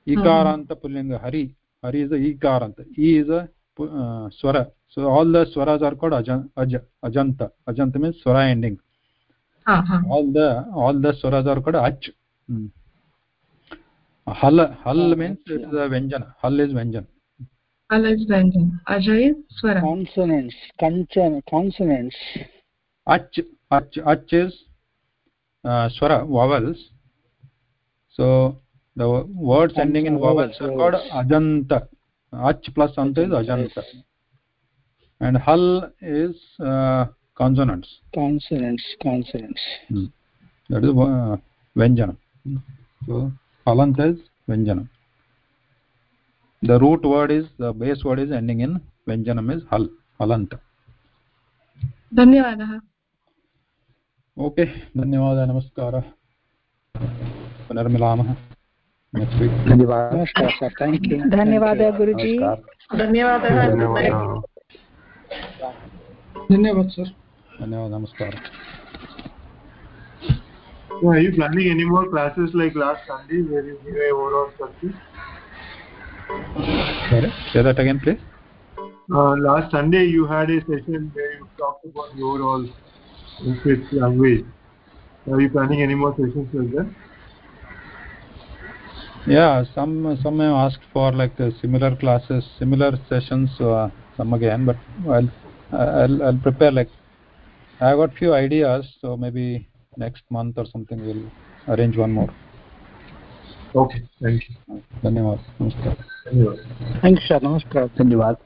ikaranta pullinga hari hari is a ikaranta e is a uh, swara so all the swaras are called ajan, aj, ajanta ajanta means swara ending uh -huh. all the all the swaras are called ach hmm. hal hal means it is a vyanjana hal is vyanjana hal is vyanjana aja swara consonants consonants ach ach ach is uh, swara vowels so the words ending in vowels are called ajanta ach plus anta is ajanta and hal is uh, consonants consonants consonants hmm. that is uh, vyanjana so halanta is vyanjana the root word is the base word is ending in vyanjanam is hal halanta धन्यवादः okay धन्यवादः नमस्कारः पुनर्मिलामः धन्यवादः thank धन्यवादः गुरुजी धन्यवादः धन्यवाद sir धन्यवाद नमस्कार So are you planning any more classes like last Sunday where you give a overall structure? Sorry, say that again, please. Uh, last Sunday you had a session where you talked about the overall Sanskrit language. Are you planning any more sessions like that? Yeah, some some have asked for like uh, similar classes, similar sessions. Uh, some again, but I'll I'll, I'll prepare like I got few ideas, so maybe next month or something we'll arrange one more. Okay, thank you. धन्यवाद नमस्कार thank you sir नमस्कार धन्यवाद